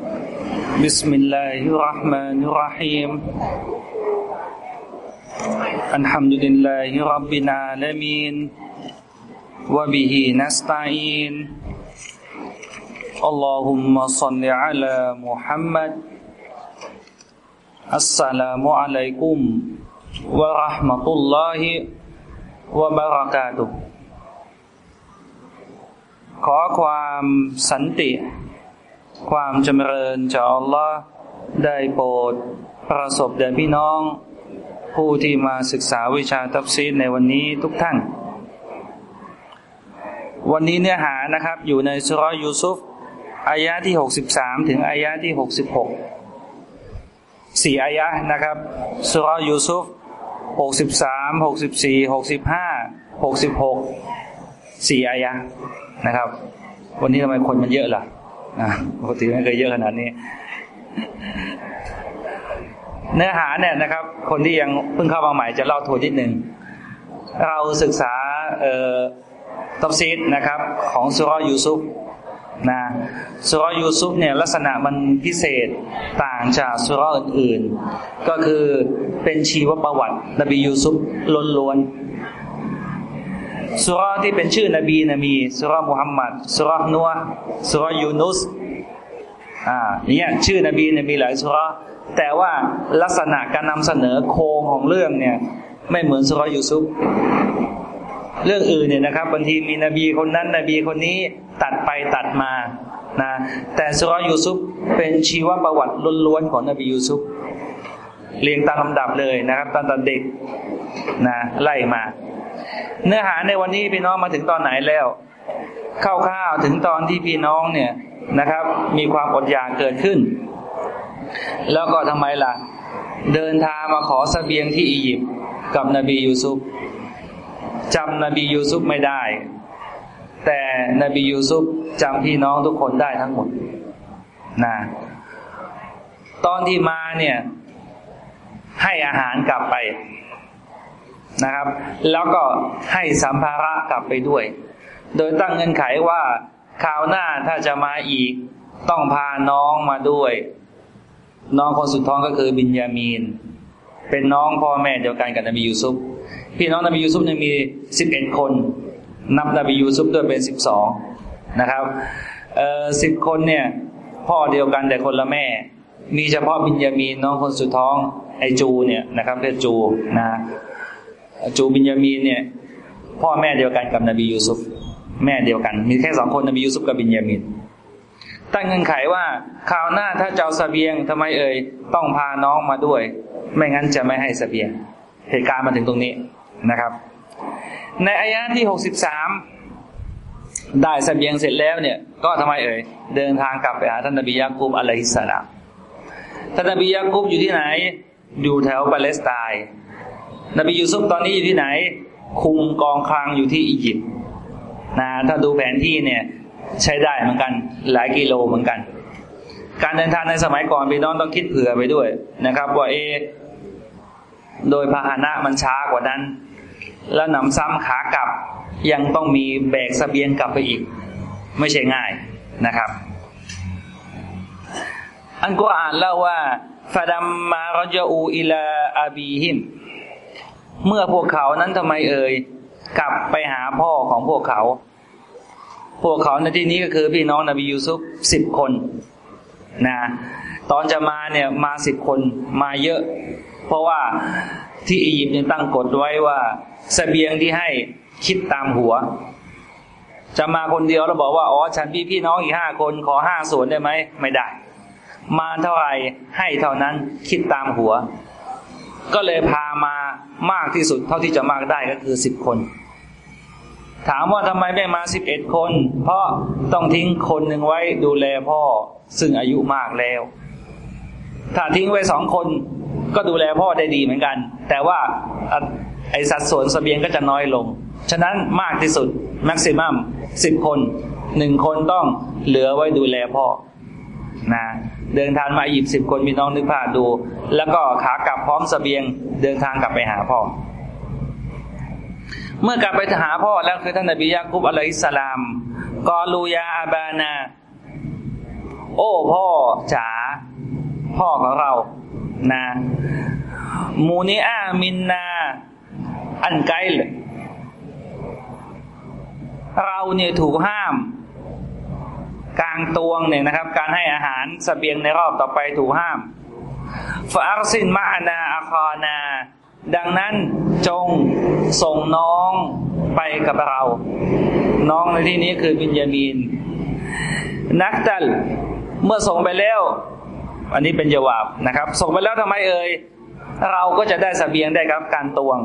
بسم الله الرحمن الرحيم الحمد لله رب العالمين وبه نستعين اللهم صل على محمد السلام عليكم ورحمة الله وبركاته ขอความสันติ ความจำเริญจากอัลลอฮ์ได้โปรดประสบแด่พี่น้อง ผู้ที่มาศึกษาวิชาตัฟซีดในวันนี้ทุกท่าน วันนี้เนื้อหานะครับ อยู่ในสุรยูซุฟอายะที่หกสิบสามถึงอายะที่หกสิบหกสี่อายะนะครับสุรยูซุฟหกสิบสามหกสิบสี่หกสิบห้าหกสิบหกสี่อายะนะครับ วันนี้ทำไมคนมันเยอะล่ะ ปกติไม่เคยเยอะขนาดนี้ เนื้อหาเนี่ยนะครับ คนที่ยังเพิ่งเข้ามาใหม่จะเล่าทัวนิดหนึ่งเราศึกษาเอ่อตัฟซีดนะครับ ของสุรยูซุฟนะสุรยูซุฟเนี่ยลักษณะมันพิเศษต่างจากสุรอื่นๆ ก็คือเป็นชีวประวัตินบียูซุฟล้วนๆ สุรที่เป็นชื่อนบีนมีสุรมุฮัมมัดสุรนัวสุรยูนุสอ่าเนี่ยชื่อนบีนมีหลายสุรแต่ว่าลักษณะการนำเสนอโครงของเรื่องเนี่ย ไม่เหมือนสุรยูซุฟเรื่องอื่นเนี่ยนะครับบางทีมีนบีคนนั้นนบีคนนี้ตัดไปตัดมานะแต่สุรยูซุฟเป็นชีวประวัติล้วนๆของนบียูซุฟเรียงตามลำดับเลยนะครับตั้งแต่เด็กนะไล่มา เนื้อหาในวันนี้พี่น้องมาถึงตอนไหนแล้วคร่าวๆถึงตอนที่พี่น้องเนี่ยนะครับ มีความอดอยากเกิดขึ้น แล้วก็ทำไมล่ะ เดินทางมาขอสเสบียงที่อียิปต์กับนบียูซุฟจำนบียูซุฟไม่ได้ แต่นบียูซุฟจำพี่น้องทุกคนได้ทั้งหมดนะตอนที่มาเนี่ย ให้อาหารกลับไป นะครับ แล้วก็ให้สัมภาระกลับไปด้วย โดยตั้งเงื่อนไขว่าคราวหน้าถ้าจะมาอีก ต้องพาน้องมาด้วย น้องคนสุดท้องก็คือบินยามีน เป็นน้องพ่อแม่เดียวกันกับนบียูซุฟพี่น้องนบียูซุฟเนี่ยมีสิบเอ็ดคน นับนบียูซุฟด้วยเป็นสิบสองนะครับเอ่อสิบคนเนี่ยพ่อเดียวกันแต่คนละแม่ มีเฉพาะบินยามีนน้องคนสุดท้องไอจูเนี่ยนะครับเรียกจูนะ จูบินยามีนเนี่ย พ่อแม่เดียวกันกับนบียูซุฟแม่เดียวกัน มีแค่สองคนนบียูซุฟกับบินยามินตั้งเงื่อนไขว่าคราวหน้าถ้าจะเอาเสบียงทำไมเอ่ยต้องพาน้องมาด้วย ไม่งั้นจะไม่ให้สเสบียง เหตุการณ์มาถึงตรงนี้นะครับ ในอายะที่หกสิบสามได้สเสบียงเสร็จแล้วเนี่ย ก็ทำไมเอ่ยเดินทางกลับไปหาท่านนบียากูบอะลัยฮิสสลามท่านนบียากูบอยู่ที่ไหนอยู่แถวปาเลสไตน์ นบียูซุฟตอนนี้อยู่ที่ไหน คุมกองคลังอยู่ที่อียิปต์นะถ้าดูแผนที่เนี่ยใช้ได้เหมือนกันหลายกิโลเหมือนกัน การเดินทางในสมัยก่อนพี่น้องต้องคิดเผื่อไปด้วยนะครับ ว่าเอ โดยพาหนะมันช้ากว่านั้น แล้วนำซ้ำขากลับยังต้องมีแบกสเสบียงกลับไปอีก ไม่ใช่ง่ายนะครับ อันกุรอานเล่าว่าฟาดัมมารจอูอิลาอาบีฮิม เมื่อพวกเขานั้นทำไมเอ่ยกลับไปหาพ่อของพวกเขา พวกเขาในที่นี้ก็คือพี่น้องนบียูซุฟสิบคนนะตอนจะมาเนี่ยมาสิบคนมาเยอะ เพราะว่าที่อียิปต์ยังตั้งกฎไว้ว่าสเสบียงที่ให้คิดตามหัว จะมาคนเดียวแล้วบอกว่าอ๋อฉันพี่พี่น้องอีกห้าคนขอห้าส่วนได้ไหมไม่ได้ มาเท่าไหร่ให้เท่านั้นคิดตามหัว ก็เลยพามามากที่สุดเท่าที่จะมากได้ก็คือสิบคน ถามว่าทำไมไม่มาสิบเอ็ดคน เพราะต้องทิ้งคนหนึ่งไว้ดูแลพ่อซึ่งอายุมากแล้ว ถ้าทิ้งไว้สองคนก็ดูแลพ่อได้ดีเหมือนกัน แต่ว่าไอสัดส่วนสเสบียงก็จะน้อยลง ฉะนั้นมากที่สุดแม็กซิมัมสิบคนหนึ่งคนต้องเหลือไว้ดูแลพ่อนะ เดินทางมาหยิบสิบคนมีน้องนึกภาพดู แล้วก็ขากลับพร้อมสเสบียงเดินทางกลับไปหาพ่อ เมื่อกลับไปหาพ่อแล้วคือท่านนบียากุบอะลัยฮิสสลามกอลูยาอาบานา โอ้พ่อจ๋าพ่อของเรานะมูนีอามินนา อันไกลเราเนี่ยถูกห้าม กลางตวงเนี่ยนะครับ การให้อาหารสเสบียงในรอบต่อไปถูกห้ามฟาอักซินมาอานาอาคอนา ดังนั้นจงส่งน้องไปกับเรา น้องในที่นี้คือบินยามีน นักตัลเมื่อส่งไปแล้ว อันนี้เป็นจวาบนะครับ ส่งไปแล้วทำไมเอ่ยเราก็จะได้สเสบียงได้ครับการตวง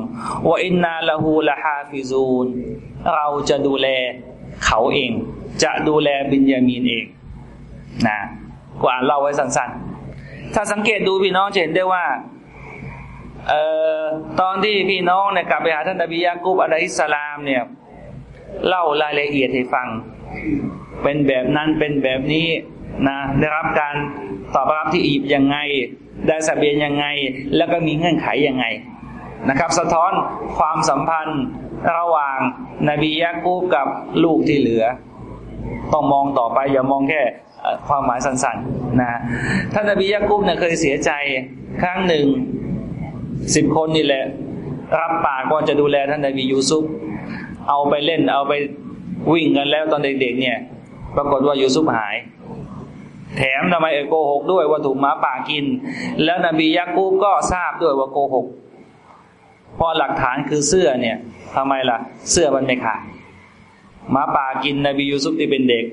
ว่าอินนาละฮูละฮาฟิซูน เราจะดูแลเขาเอง จะดูแลบินยามีนเองนะกว่าเล่าไว้สั้นๆ ถ้าสังเกตดูพี่น้องจะเห็นได้ว่าเอ่อตอนที่พี่น้องเนี่ยกลับไปหาท่านนบียากุบอะลัยฮิสลามเนี่ย เล่ารายละเอียดให้ฟัง เป็นแบบนั้นเป็นแบบนี้นะได้รับการตอบรับที่อียิปต์ยังไง ได้สเบียนยังไง แล้วก็มีเงื่อนไขยังไงนะครับ สะท้อนความสัมพันธ์ระหว่างนบียากูบกับลูกที่เหลือ ต้องมองต่อไปอย่ามองแค่ความหมายสั้นๆนะท่านนบียากูบเนี่ยเคยเสียใจครั้งหนึ่งสิบคนนี่แหละ รับปากว่าจะดูแลท่านนบียูซุฟเอาไปเล่น เอาไปวิ่งกันแล้วตอนเด็กๆเนี่ย ปรากฏว่ายูซุฟหาย แถมทำไมเอโกหกด้วยว่าถูกหมาป่ากิน แล้วนบียากูบก็ทราบด้วยว่าโกหกเพอหลักฐานคือเสื้อเนี่ยทำไมล่ะ เสื้อมันไม่ขาด หมาป่ากินนบียูซุฟที่เป็นเด็ก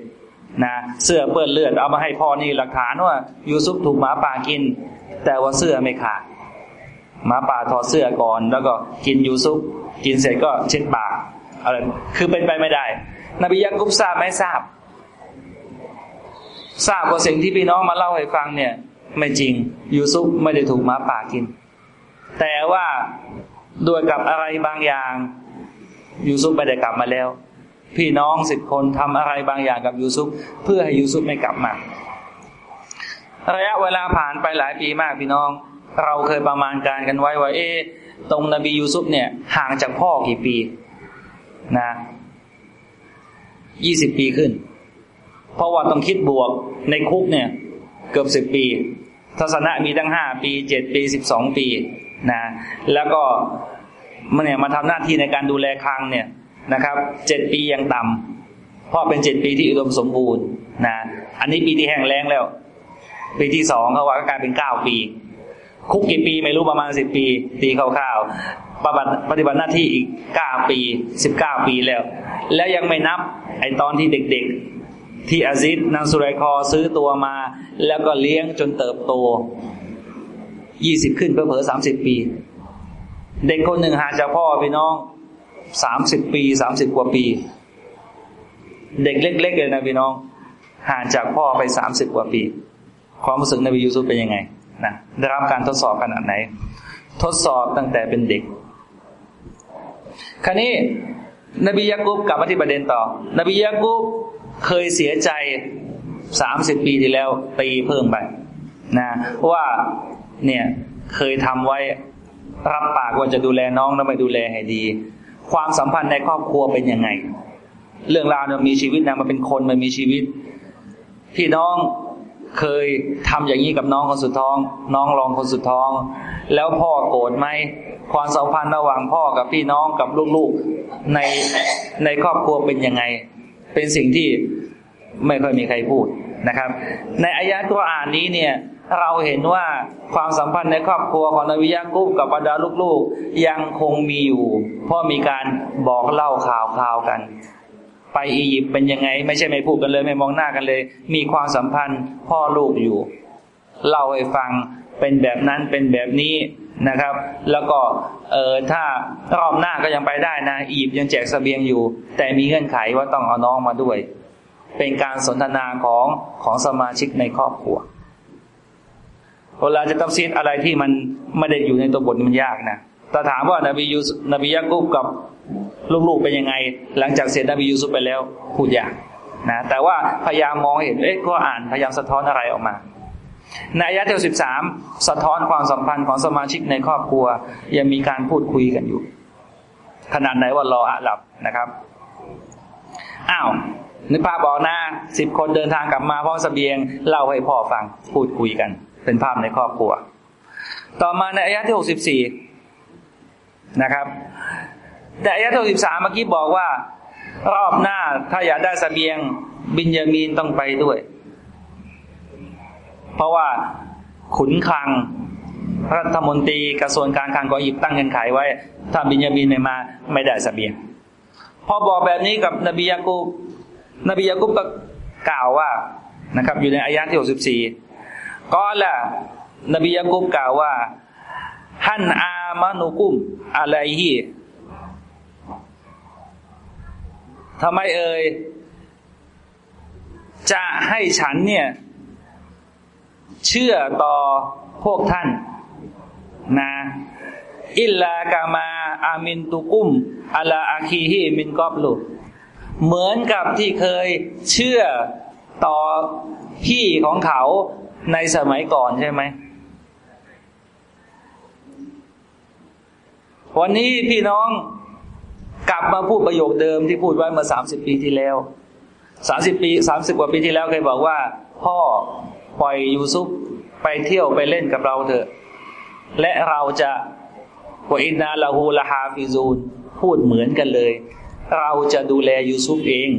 นะเสื้อเปื้อนเลือดเอามาให้พ่อนี่หลักฐานว่ายูซุฟถูกหมาป่ากิน แต่ว่าเสื้อไม่ขาดหมาป่าถอดเสื้อก่อน แล้วก็กินยูซุปกินเสร็จก็เช็ดปากอะไรคือเป็นไปไม่ได้ นบียะกุบทราบไม่ทราบ ทราบว่าสิ่งที่พี่น้องมาเล่าให้ฟังเนี่ย ไม่จริงยูซุปไม่ได้ถูกหมาป่ากิน แต่ว่าด้วยกับอะไรบางอย่างยูซุปไม่ได้กลับมาแล้ว พี่น้องสิบคนทำอะไรบางอย่างกับยูซุปเพื่อให้ยูซุปไม่กลับมา ระยะเวลาผ่านไปหลายปีมากพี่น้อง เราเคยประมาณการกันไว้ว่าเอ๊ตรงนบียูซุฟเนี่ย ห่างจากพ่อกี่ปี นะยี่สิบปีขึ้น เพราะว่าต้องคิดบวกในคุกเนี่ย เกือบสิบปี ทัศนะมีตั้งห้าปีเจ็ดปีสิบสองปีนะแล้วก็มันเนี่ยมาทำหน้าที่ในการดูแลคลังเนี่ย นะครับเจ็ดปียังต่ำเพราะเป็นเจ็ดปีที่อุดมสมบูรณ์นะอันนี้ปีที่แห้งแล้งแล้ว ปีที่สองเขาว่าก็กลายเป็นเก้าปี คุกกี่ปีไม่รู้ประมาณสิบปีตีคร่าวๆปฏิบัติปฏิบัติหน้าที่อีกเก้าปีสิบเก้าปีแล้ว แล้วยังไม่นับไอตอนที่เด็กๆ ที่อาซิดนางสุไรคอซื้อตัวมา แล้วก็เลี้ยงจนเติบโตยี่สิบขึ้นเพิ่มเพิ่มสามสิบปี เด็กคนหนึ่งหาจากพ่อพี่น้อง สามสิบปีสามสิบกว่าปี เด็กเล็ก ๆ เลยนะพี่น้อง ห่างจากพ่อไปสามสิบกว่าปี ความรู้สึกนบียูซุฟเป็นยังไงนะได้รับการทดสอบขนาดไหน ทดสอบตั้งแต่เป็นเด็ก คราวนี้ นบียากุบกลับมาที่ประเด็นต่อ นบียากุบเคยเสียใจสามสิบปีที่แล้วตีเพิ่มไปนะว่าเนี่ยเคยทำไว้รับปากว่าจะดูแลน้องแล้วไม่ดูแลให้ดี ความสัมพันธ์ในครอบครัวเป็นยังไง เรื่องราวมันมีชีวิตนะมันเป็นคนมันมีชีวิต พี่น้องเคยทำอย่างนี้กับน้องคนสุดท้อง น้องรองคนสุดท้อง แล้วพ่อโกรธไหมความสัมพันธ์ระหว่างพ่อกับพี่น้องกับลูกๆในในครอบครัวเป็นยังไง เป็นสิ่งที่ไม่ค่อยมีใครพูดนะครับ ในอายะตัวอ่านนี้เนี่ย เราเห็นว่าความสัมพันธ์ในครอบครัวของนวิยากุบกับบรรดาลูกๆ ยังคงมีอยู่ เพราะมีการบอกเล่าข่าวคราวกัน ไปอียิปต์เป็นยังไง ไม่ใช่ไม่พูดกันเลย ไม่มองหน้ากันเลย มีความสัมพันธ์พ่อลูกอยู่เล่าให้ฟังเป็นแบบนั้นเป็นแบบนี้นะครับ แล้วก็เออถ้ารอบหน้าก็ยังไปได้นะอียิปต์ยังแจกสเสบียงอยู่ แต่มีเงื่อนไขว่าต้องเอาน้องมาด้วย เป็นการสนทนาของของสมาชิกในครอบครัว เวลาจะตัดสินอะไรที่มันไม่ได้อยู่ในตัวบทมันยากนะแต่ถามว่านบียูนบียากุบกับลูกๆเป็นยังไง หลังจากเสร็จนบียูซุปไปแล้วพูดอย่างนะแต่ว่าพยายามมองเห็นเอ๊ะก็อ่านพยายามสะท้อนอะไรออกมาในอายะที่สิบสามสะท้อนความสัมพันธ์ของสมาชิกในครอบครัว ยังมีการพูดคุยกันอยู่ ขนาดไหนว่ารออาหลับนะครับอ้าวนึกภาพบอกนะสิบคนเดินทางกลับมาพร้อมสเสบียงเล่าให้พ่อฟังพูดคุยกัน เป็นภาพในครอบครัว ต่อมาในอายะที่หกสิบสี่นะครับ แต่อายะที่หกสิบสามเมื่อกี้บอกว่า รอบหน้าถ้าอยากได้สเสบียงบินยามีนต้องไปด้วย เพราะว่าขุนคลังรัฐมนตรีกระทรวงการคลังก็หยิบตั้งเงินไขไว้ ถ้าบินยามีนไม่มาไม่ได้สเสบียง พอบอกแบบนี้กับนบียากูบนบียากุบก็กล่าวว่านะครับ อยู่ในอายะที่ห ก็ละนบียากุบกล่าวว่าฮันอามานุกุมอะไรฮีทำไมเอ่ยจะให้ฉันเนี่ย เชื่อต่อพวกท่าน นะอิลลากามาอามินตุกุมอัลาอาคีฮีมินกอบลุเหมือนกับที่เคยเชื่อต่อพี่ของเขา ในสมัยก่อนใช่ไหม วันนี้พี่น้องกลับมาพูดประโยคเดิมที่พูดไว้เมื่อสามสิบปีที่แล้วสามสิบปีสามสิบกว่าปีที่แล้วเคยบอกว่า พ่อปล่อยยูซุปไปเที่ยวไปเล่นกับเราเถอะ และเราจะوإنا له لحافظون พูดเหมือนกันเลย เราจะดูแลยูซุปเอง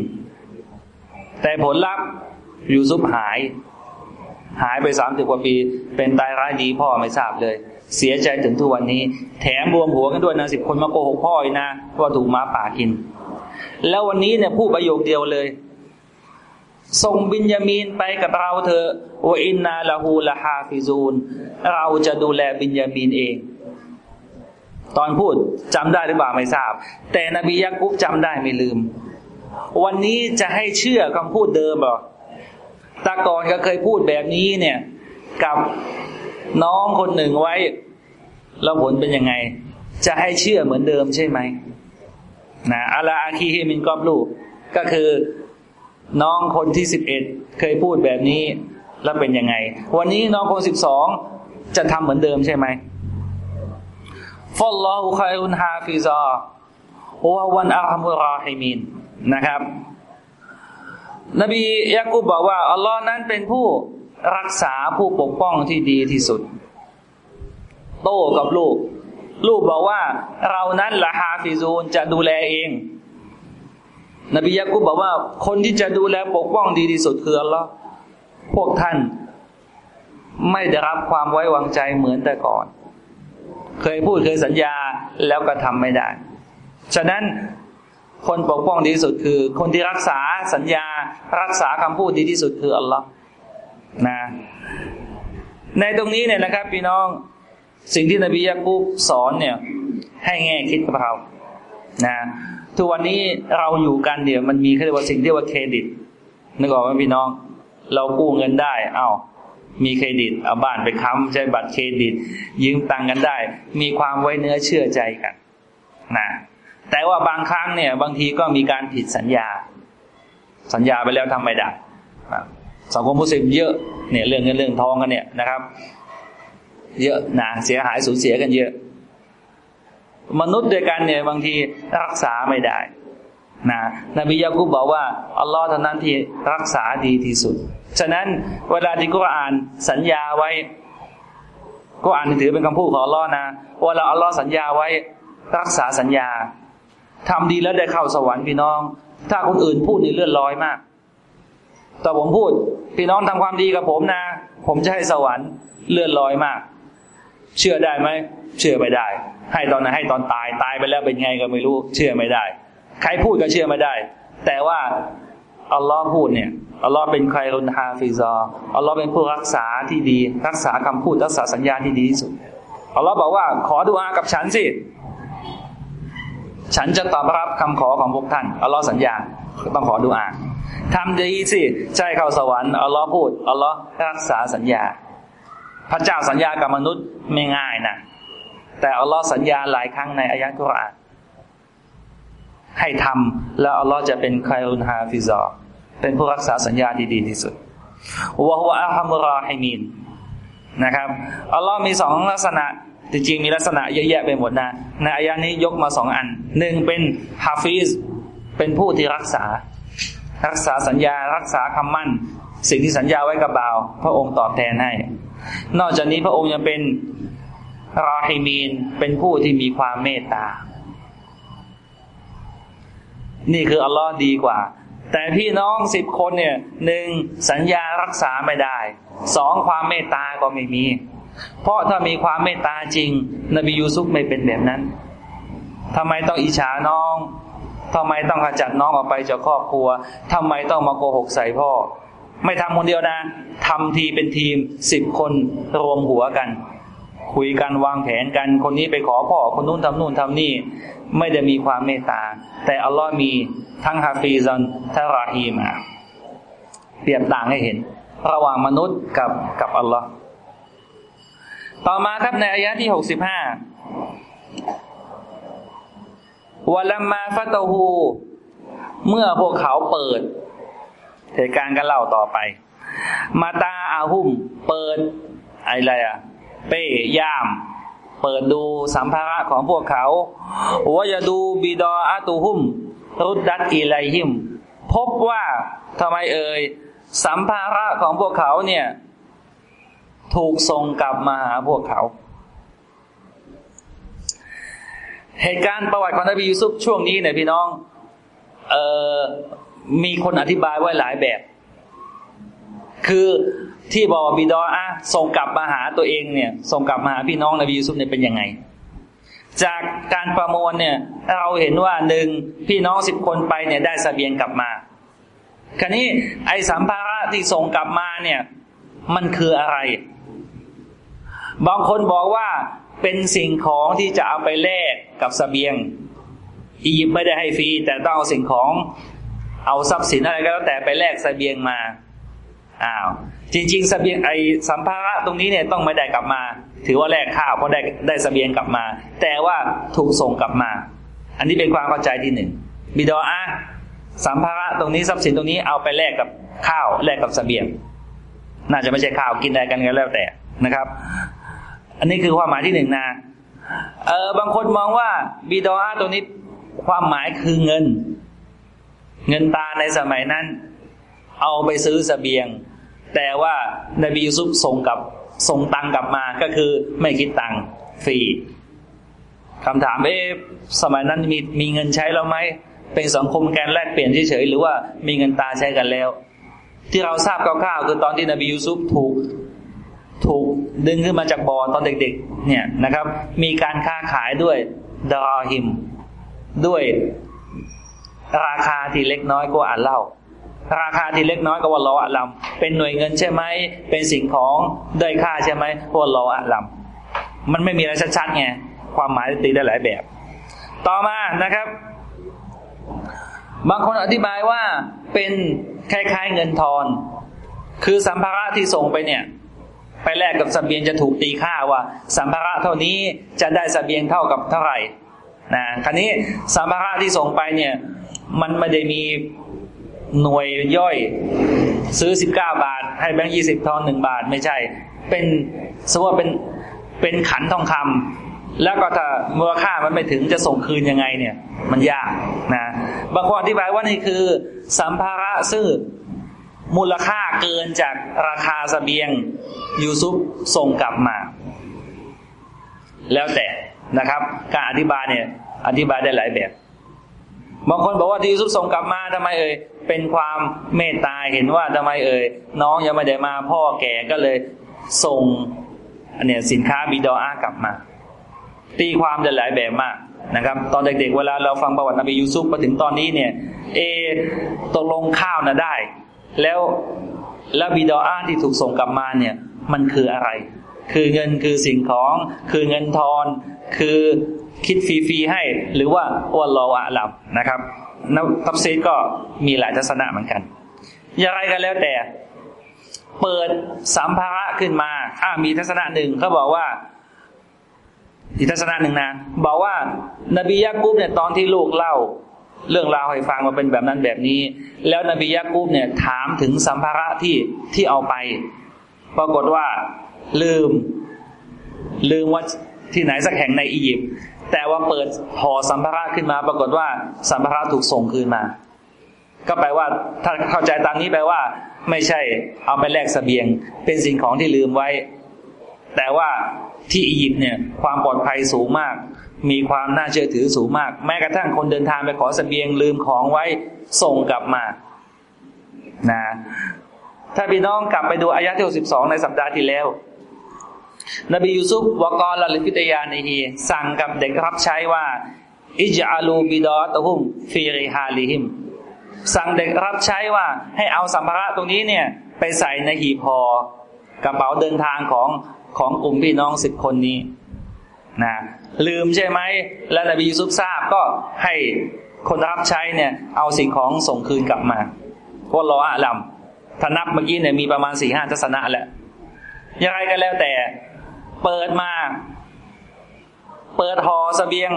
แต่ผลลัพธ์ยูซุปหาย หายไปสามสิบกว่าปี เป็นตายร้ายดีพ่อไม่ทราบเลย เสียใจถึงทุกวันนี้ แถมรวมหัวกันด้วยนะสิบคนมาโกหกพ่ออีกนะว่าถูกหมาป่ากิน แล้ววันนี้เนี่ยพูดประโยคเดียวเลยส่งบินยามีนไปกับเราเถอะوإنا له لحافظون เราจะดูแลบินยามีนเอง ตอนพูดจำได้หรือเปล่าไม่ทราบ แต่นบียะกุบจำได้ไม่ลืม วันนี้จะให้เชื่อคำพูดเดิมหรอ ตาก่อนก็เคยพูดแบบนี้เนี่ย กับน้องคนหนึ่งไว้ แล้วผลเป็นยังไง จะให้เชื่อเหมือนเดิมใช่ไหมนะอาลาอาคีฮิมินกอบลูกก็คือน้องคนที่สิบเอ็ดเคยพูดแบบนี้ แล้วเป็นยังไง วันนี้น้องคนสิบสองจะทำเหมือนเดิมใช่ไหมفالله خير حافظا وهو أرحم الراحمين นะครับ นบียากูบบอกว่าอัลลอฮ์นั้นเป็นผู้รักษาผู้ปกป้องที่ดีที่สุด โต้กับลูก ลูกบอกว่า เรานั้นلحافظون จะดูแลเอง นบียากูบบอกว่า คนที่จะดูแลปกป้องดีที่สุดคืออัลลอฮ์พวกท่าน ไม่ได้รับความไว้วางใจเหมือนแต่ก่อน เคยพูดเคยสัญญาแล้วก็ทำไม่ได้ ฉะนั้น คนปกป้องดีที่สุดคือ คนที่รักษาสัญญา รักษาคำพูดดีที่สุดคืออัลลอฮ์นะ ในตรงนี้เนี่ยนะครับ พี่น้องสิ่งที่นบียะกูบสอนเนี่ย ให้แง่คิดกับเรานะทุกวันนี้เราอยู่กันเนี่ย มันมีเรียกว่าสิ่งที่ว่าเครดิตนึกออกไหมพี่น้อง เรากู้เงินได้ เอา้ามีเครดิตเอาบ้านไปค้ำใช้บัตรเครดิต ยืมตังกันได้ มีความไว้เนื้อเชื่อใจกัน นะ แต่ว่าบางครั้งเนี่ย บางทีก็มีการผิดสัญญา สัญญาไปแล้วทำไม่ได้สังคมมุสลิมเยอะเนี่ยเรื่องเงินเรื่องทองกันเนี่ยนะครับ เยอะนะเสียหายสูญเสียกันเยอะ มนุษย์ด้วยกันเนี่ย บางทีรักษาไม่ได้นะนบียากุบบอกว่าอัลลอฮ์เท่านั้นที่รักษาดีที่สุด ฉะนั้นเวลาที่กุรอานสัญญาไว้กุรอานถือเป็นคำพูดของอัลลอฮ์นะว่าเราอัลลอฮ์สัญญาไว้รักษาสัญญา ทำดีแล้วได้เข้าสวรรค์พี่น้อง ถ้าคนอื่นพูดนี่เลื่อนลอยมาก แต่ผมพูด พี่น้องทำความดีกับผมนะ ผมจะให้สวรรค์เลื่อนลอยมาก เชื่อได้ไหม เชื่อไม่ได้ ให้ตอนไหนให้ตอนตายตายไปแล้วเป็นไงก็ไม่รู้ เชื่อไม่ได้ ใครพูดก็เชื่อไม่ได้ แต่ว่าอัลลอฮ์พูดเนี่ยอัลลอฮ์เป็นใครรุนฮาฟิซออัลลอฮ์เป็นผู้รักษาที่ดี รักษาคำพูดรักษาสัญญาที่ดีที่สุดอัลลอฮ์บอกว่าขอดูอากับฉันสิ ฉันจะตอบรับคำขอของพวกท่านอัลลอฮ์สัญญาต้องขอดูอาทำดีสิใช่เข้าสวรรค์อัลลอฮ์พูดอัลลอฮ์รักษาสัญญา พระเจ้าสัญญากับมนุษย์ไม่ง่ายนะแต่อัลลอฮ์สัญญาหลายครั้งในอายะกุรอานให้ทำแล้วอัลลอฮ์จะเป็นใคารุนฮาฟิซอเป็นผู้รักษาสัญญาที่ดีที่สุดวะฮุอัลฮัมุราฮิมินนะครับอัลลอฮ์มีสองลักษณะ จริงๆมีลักษณะเยอะแยะไปหมดนะในอายานี้ยกมาสองอันหนึ่งเป็นฮาฟิซเป็นผู้ที่รักษา รักษาสัญญารักษาคำมั่น สิ่งที่สัญญาไว้กับบ่าว พระองค์ตอบแทนให้ นอกจากนี้พระองค์ยังเป็นรอฮิมีนเป็นผู้ที่มีความเมตตา นี่คืออัลลอฮ์ดีกว่า แต่พี่น้องสิบคนเนี่ยหนึ่งสัญญารักษาไม่ได้สองความเมตตาก็ไม่มี เพราะถ้ามีความเมตตาจริง นบียูซุฟไม่เป็นแบบนั้นทำไมต้องอิจฉาน้องทำไมต้องขจัดน้องออกไปจากครอบครัวทำไมต้องมาโกหกใส่พ่อ ไม่ทำคนเดียวนะทำทีเป็นทีมสิบคนรวมหัวกัน คุยกันวางแผนกันคนนี้ไปขอพ่อคนนู้นทำนู่นทำนี่ ไม่ได้มีความเมตตา แต่อัลลอฮ์มีทั้งحافظا ทั้ง رحيماเปรียบต่างให้เห็น ระหว่างมนุษย์กับกับอัลลอฮ์ ต่อมาครับในอายะที่หกสิบห้าวลัมมาฟาตฮู เมื่อพวกเขาเปิด เหตุการณ์กันเล่าต่อไป มาตาอาหุม เปิดอะไรอะเป้ย่าม เปิดดูสัมภาระของพวกเขาว่าจะดูบิดออาตูหุม รุดดัตอีไลหิม พบว่าทำไมเอ่ยสัมภาระของพวกเขาเนี่ย ถูกส่งกลับมาหาพวกเขา เหตุการณ์ประวัติของนบียูซุฟช่วงนี้เนี่ยพี่น้อง เออมีคนอธิบายไว้หลายแบบ คือที่บอกบิดออะส่งกลับมาหาตัวเองเนี่ย ส่งกลับมาหาพี่น้องนบียูซุฟเนี่ยเป็นยังไง จากการประมวลเนี่ย เราเห็นว่าหนึ่งพี่น้องสิบคนไปเนี่ยได้สเสบียงกลับมาคราวนี้ไอ้สัมภาระที่ส่งกลับมาเนี่ย มันคืออะไร บางคนบอกว่าเป็นสิ่งของที่จะเอาไปแลกกับสเสบียง อียิปต์ไม่ได้ให้ฟรีแต่ต้องเอาสิ่งของ เอาทรัพย์สินอะไรก็แล้วแต่ไปแลกสเสบียงมาอ้าวจริงๆสเสบียงไอสัมภาระตรงนี้เนี่ยต้องไม่ได้กลับมา ถือว่าแลกข้าวเพราะได้ได้สเสบียงกลับมา แต่ว่าถูกส่งกลับมา อันนี้เป็นความเข้าใจที่หนึ่งบิดออาสัมภาระตรงนี้ทรัพย์สินตรงนี้เอาไปแลกกับข้าวแลกกับสเสบียง น่าจะไม่ใช่ข้าวกินได้กันก็แล้วแต่นะครับ อันนี้คือความหมายที่หนึ่งนะเออบางคนมองว่าบิดออาตัวนี้ความหมายคือเงิน เงินตาในสมัยนั้น เอาไปซื้อสเสบียง แต่ว่านบียูซุปส่งกับส่งตังกลับมาก็คือไม่คิดตังฟรีคำถามเอ๊สมัยนั้นมีมีเงินใช้แล้วไหมเป็นสังคมการแลกเปลี่ยนเฉยๆหรือว่ามีเงินตาใช้กันแล้ว ที่เราทราบคร่าวๆคือตอนที่นบียูซุปถูก ถูกดึงขึ้นมาจากบ่อตอนเด็กๆ เนี่ยนะครับ มีการค้าขายด้วยดอหิม ด้วยราคาที่เล็กน้อยกว่าอ่านเล่า ราคาที่เล็กน้อยกว่าลออัลลัมเป็นหน่วยเงินใช่ไหม เป็นสิ่งของด้อยค่าใช่ไหมพวกลออัลลัมมันไม่มีอะไรชัดๆไงความหมายตีได้หลายแบบ ต่อมานะครับ บางคนอธิบายว่าเป็นคล้ายๆเงินทอน คือสัมภาระที่ส่งไปเนี่ย ไปแลกกับสเบียงจะถูกตีค่าว่า สัมภาระเท่านี้จะได้สเบียงเท่ากับเท่าไหร่นะคราวนี้สัมภาระที่ส่งไปเนี่ย มันไม่ได้มีหน่วยย่อย ซื้อสิบเก้าบาท ให้แบงค์ยี่สิบทอนหนึ่งบาทไม่ใช่ เป็นสมมติว่าเป็นเป็นขันทองคำแล้วก็ถ้ามูลค่ามันไม่ถึงจะส่งคืนยังไงเนี่ย มันยากนะบางคนอธิบายว่านี่คือ สัมภาระซึ่ง มูลค่าเกินจากราคาสเสบียง ยูซุปส่งกลับมา แล้วแต่นะครับ การอธิบายเนี่ย อธิบายได้หลายแบบบางคนบอกว่าที่ยูซุปส่งกลับมาทำไมเอ่ยเป็นความเมตตาเห็นว่าทำไมเอ่ยน้องยังไม่ได้มาพ่อแก่ก็เลยส่งอันเนี้ยสินค้าบิดออากลับมา ตีความได้หลายแบบมากนะครับ ตอนเด็กๆเวลาเราฟังประวัตินบียูซุปมาถึงตอนนี้เนี่ย เอตกลงข้าวนะได้ แล้วแล้วบิดออาที่ถูกส่งกลับมาเนี่ย มันคืออะไร คือเงินคือสิ่งของ คือเงินทอน คือคิดฟรีๆให้ หรือว่าอัลลอฮฺอะลับนะครับนักทับซีก็มีหลายทัศนะเหมือนกัน อย่างไรกันแล้วแต่ เปิดสัมภาระขึ้นมา อ่ามีทัศนะหนึ่งเขาบอกว่าอีกทัศนะหนึ่งนะบอกว่า นบียะกุบเนี่ยตอนที่ลูกเล่า เรื่องราวให้ฟังมาเป็นแบบนั้นแบบนี้ แล้วนบียะกุบเนี่ยถามถึงสัมภาระที่ที่เอาไป ปรากฏว่าลืม ลืมว่าที่ไหนสักแห่งในอียิปต์แต่ว่าเปิดห่อสัมภาระขึ้นมา ปรากฏว่าสัมภาระถูกส่งคืนมา ก็แปลว่าถ้าเข้าใจตามนี้แปลว่า ไม่ใช่เอาไปแลกสเสบียง เป็นสิ่งของที่ลืมไว้ แต่ว่าที่อียิปต์เนี่ยความปลอดภัยสูงมาก มีความน่าเชื่อถือสูงมาก แม้กระทั่งคนเดินทางไปขอสเสบียงลืมของไว้ส่งกลับมานะถ้าพี่น้องกลับไปดูอายะที่62 ในสัปดาห์ที่แล้ว นบียูซุฟวกรลิฟิตยานีฮีสั่งกับเด็กรับใช้ว่า อิจอาลูบิดอตะฮุมฟีริฮาลิฮิม สั่งเด็กรับใช้ว่าให้เอาสัมภาระตรงนี้เนี่ย ไปใส่ในหีบพอกระเป๋าเดินทางของของกลุ่มพี่น้องสิบคนนี้ นะลืมใช่ไหมและนบียูซุฟทราบก็ให้คนรับใช้เนี่ยเอาสิ่งของส่งคืนกลับมาว่าล้ออะลัมถ้านับเมื่อกี้เนี่ยมีประมาณสี่ห้าทัศนะแหละยังไงก็แล้วแต่เปิดมา เปิดหอสเสบียง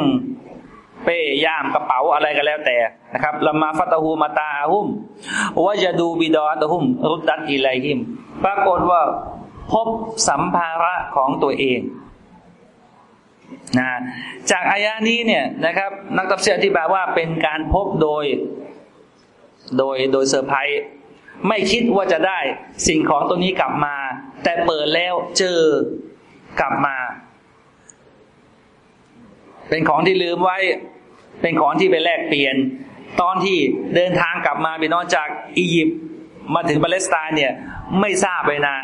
เป้ย่ามกระเป๋าอะไรก็แล้วแต่นะครับولما فتحوا متاعهم وجدوا بضاعتهم ردت إليهم ปรากฏว่าพบสัมภาระของตัวเอง นะจากอายานี้เนี่ยนะครับ นักตัฟซีรอธิบายว่าเป็นการพบโดยโดยโดยเซอร์ไพรส์ไม่คิดว่าจะได้สิ่งของตัวนี้กลับมา แต่เปิดแล้วเจอกลับมา เป็นของที่ลืมไว้ เป็นของที่ไปแลกเปลี่ยน ตอนที่เดินทางกลับมาไปนอกจากอียิปต์มาถึงปาเลสไตน์เนี่ย ไม่ทราบเลยนะ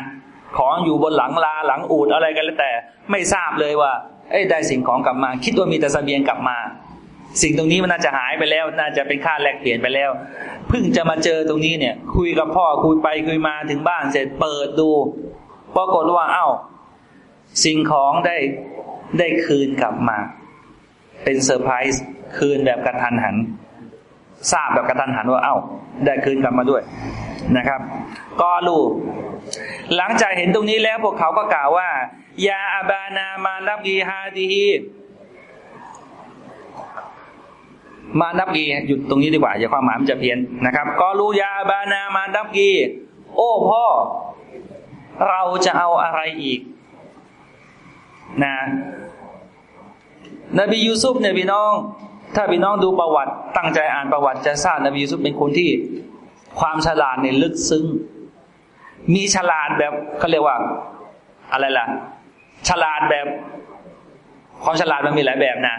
ของอยู่บนหลังลาหลังอูดอะไรกันแล้วแต่ ไม่ทราบเลยว่า เอ้ได้สิ่งของกลับมา คิดว่ามีแต่สเสบียงกลับมา สิ่งตรงนี้มันน่าจะหายไปแล้ว น่าจะเป็นค่าแลกเปลี่ยนไปแล้วเพิ่งจะมาเจอตรงนี้เนี่ย คุยกับพ่อคุยไปคุยมาถึงบ้านเสร็จเปิดดูปรากฏว่าเอา้า สิ่งของได้ได้คืนกลับมา เป็นเซอร์ไพรส์คืนแบบกระทันหัน ทราบแบบกระทันหันว่าเอา้า ได้คืนกลับมาด้วยนะครับ ก็รู้หลังจากเห็นตรงนี้แล้วพวกเขาก็กล่าวว่า ยาอาบานามาลับกีฮาดีฮีมานับกีหยุดตรงนี้ดีกว่าอย่าความหมายมันจะเพี้ยนนะครับก็รู้ยาบานามานับกีโอ้พ่อ เราจะเอาอะไรอีก นะ นบียูซุฟเนี่ยพี่น้อง ถ้าพี่น้องดูประวัติ ตั้งใจอ่านประวัติจะทราบนบียูซุฟเป็นคนที่ความฉลาดในลึกซึ้งมีฉลาดแบบเขาเรียกว่า อะไรล่ะ ฉลาดแบบ ความฉลาดมันมีหลายแบบนะ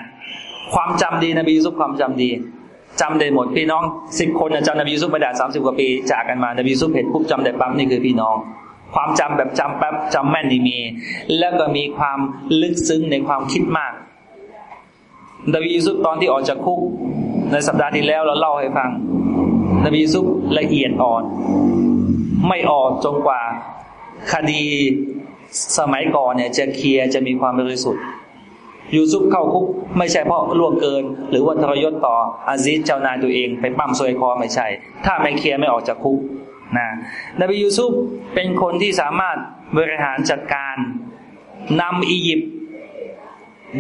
ความจำดีนบียูซุฟความจำดีจำได้หมดพี่น้องสิบคนจำนบียูซุฟมาได้สามสิบกว่าปี จากกันมานบียูซุฟเห็นปุ๊บจำได้ปั๊บนี่คือพี่น้อง ความจำแบบจำแป๊บจำแม่นดีมี แล้วก็มีความลึกซึ้งในความคิดมากนบียูซุฟตอนที่ออกจากคุก ในสัปดาห์ที่แล้วเราเล่าให้ฟังนบียูซุฟละเอียดอ่อน ไม่ออกจนกว่าคดี สมัยก่อนเนี่ยจะเคลียร์จะมีความบริสุทธิ์ยูซุฟเข้าคุก ไม่ใช่เพราะล่วงเกิน หรือว่าทรยศต่ออาซิสเจ้านายตัวเองไปปั้มซวยคอไม่ใช่ ถ้าไม่เคลียร์ไม่ออกจากคุกนะนบียูซุฟเป็นคนที่สามารถบริหารจัดการนำอียิปต์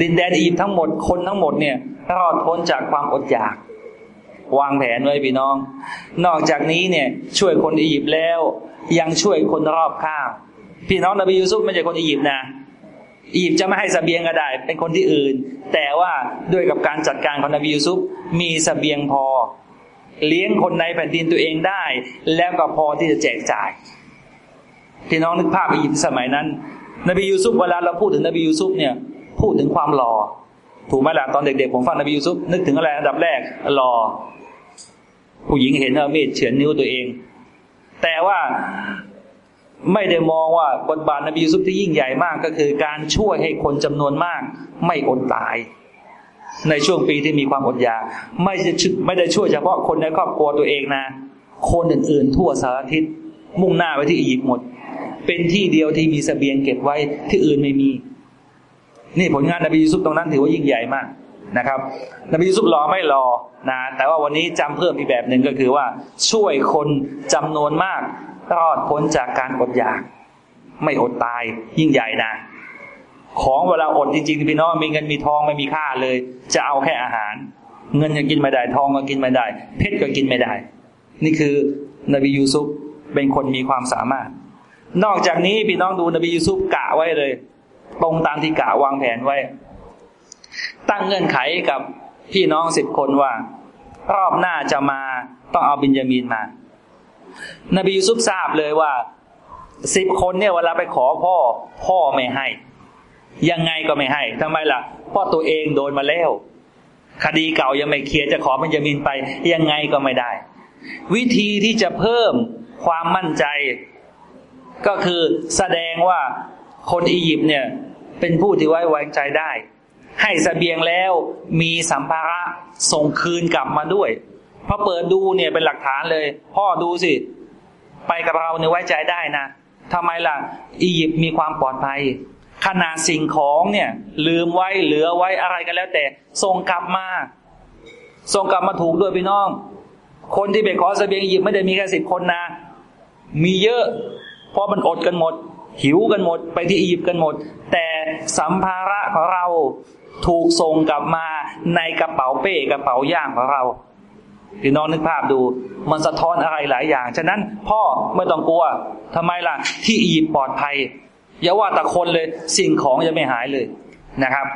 ดินแดนอียิปต์ทั้งหมดคนทั้งหมดเนี่ยรอดพ้นจากความอดอยาก วางแผนไว้พี่น้อง นอกจากนี้เนี่ยช่วยคนอียิปต์แล้ว ยังช่วยคนรอบข้าง พี่น้องนบียูซุฟไม่ใช่คนอียิปต์นะอียิปต์จะไม่ให้เสบียงก็ได้ เป็นคนที่อื่น แต่ว่าด้วยกับการจัดการของนบียูซุฟมีเสบียงพอ เลี้ยงคนในแผ่นดินตัวเองได้ แล้วก็พอที่จะแจกจ่าย พี่น้องนึกภาพอียิปต์สมัยนั้น นบียูซุฟเวลาเราพูดถึงนบียูซุฟเนี่ยพูดถึงความหล่อถูกไหมล่ะตอนเด็กๆผมฟังนบียูซุฟนึกถึงอะไรอันดับแรกหล่อผู้หญิงเห็นเอามีดเฉือนนิ้วตัวเอง แต่ว่า ไม่ได้มองว่าบทบาทนบียูซุฟที่ยิ่งใหญ่มากก็คือ การช่วยให้คนจำนวนมาก ไม่อดตาย ในช่วงปีที่มีความอดอยาก ไม่ได้ไม่ได้ช่วยเฉพาะคนในครอบครัวตัวเองนะ คนอื่นๆ ทั่วสารทิศมุ่งหน้าไปที่อียิปต์หมด เป็นที่เดียวที่มีสเสบียงเก็บไว้ที่อื่นไม่มี นี่ผลงานนบียูซุปตรงนั้นถือว่ายิ่งใหญ่มาก นะครับนบียูซุปรอไม่รอนะแต่ว่าวันนี้จำเพิ่มอีกแบบหนึ่งก็คือว่าช่วยคนจำนวนมากรอดพ้นจากการอดอยาก ไม่อดตายยิ่งใหญ่นะ ของเวลาอดจริงๆพี่น้องมีเงินมีทองไม่มีค่าเลย จะเอาแค่อาหาร เงินก็กินไม่ได้ทองก็กินไม่ได้ เพชรก็กินไม่ได้ นี่คือนบียูซุปเป็นคนมีความสามารถ นอกจากนี้พี่น้องดูนบียูซุปกะไว้เลย ตรงตามที่กะวางแผนไว้ ตั้งเงื่อนไขกับพี่น้องสิบคนว่า รอบหน้าจะมาต้องเอาบินยามีนมา นบียูซุฟทราบเลยว่าสิบคนเนี่ยเวลาไปขอพ่อ พ่อไม่ให้ ยังไงก็ไม่ให้ทำไมล่ะพราะตัวเองโดนมาแล้ว คดีเก่ายังไม่เคลียร์จะขอบินยามินไป ยังไงก็ไม่ได้ วิธีที่จะเพิ่มความมั่นใจ ก็คือแสดงว่าคนอียิปต์เนี่ย เป็นผู้ที่ไว้วางใจได้ ให้สเสบียงแล้วมีสัมภาระส่งคืนกลับมาด้วยพอเปิดดูเนี่ยเป็นหลักฐานเลย พ่อดูสิ ไปกับเราเนี่ยไว้ใจได้นะทำไมล่ะ อียิปต์มีความปลอดภัยขนาดสิ่งของเนี่ย ลืมไว้เหลือไว้อะไรกันแล้วแต่ส่งกลับมาส่งกลับมาถูกด้วยพี่น้อง คนที่ไปขอสเสบียงอียิปต์ไม่ได้มีแค่สิบคนนะ มีเยอะ เพราะมันอดกันหมด หิวกันหมด ไปที่อียิปต์กันหมด แต่สัมภาระของเรา ถูกส่งกลับมาในกระเป๋าเป้กระเป๋าย่างของเราพี่น้องนึกภาพดู มันสะท้อนอะไรหลายอย่าง ฉะนั้นพ่อไม่ต้องกลัวทำไมล่ะ ที่อียิปต์ปลอดภัยอย่าว่าแต่คนเลยสิ่งของจะไม่หายเลยนะครับ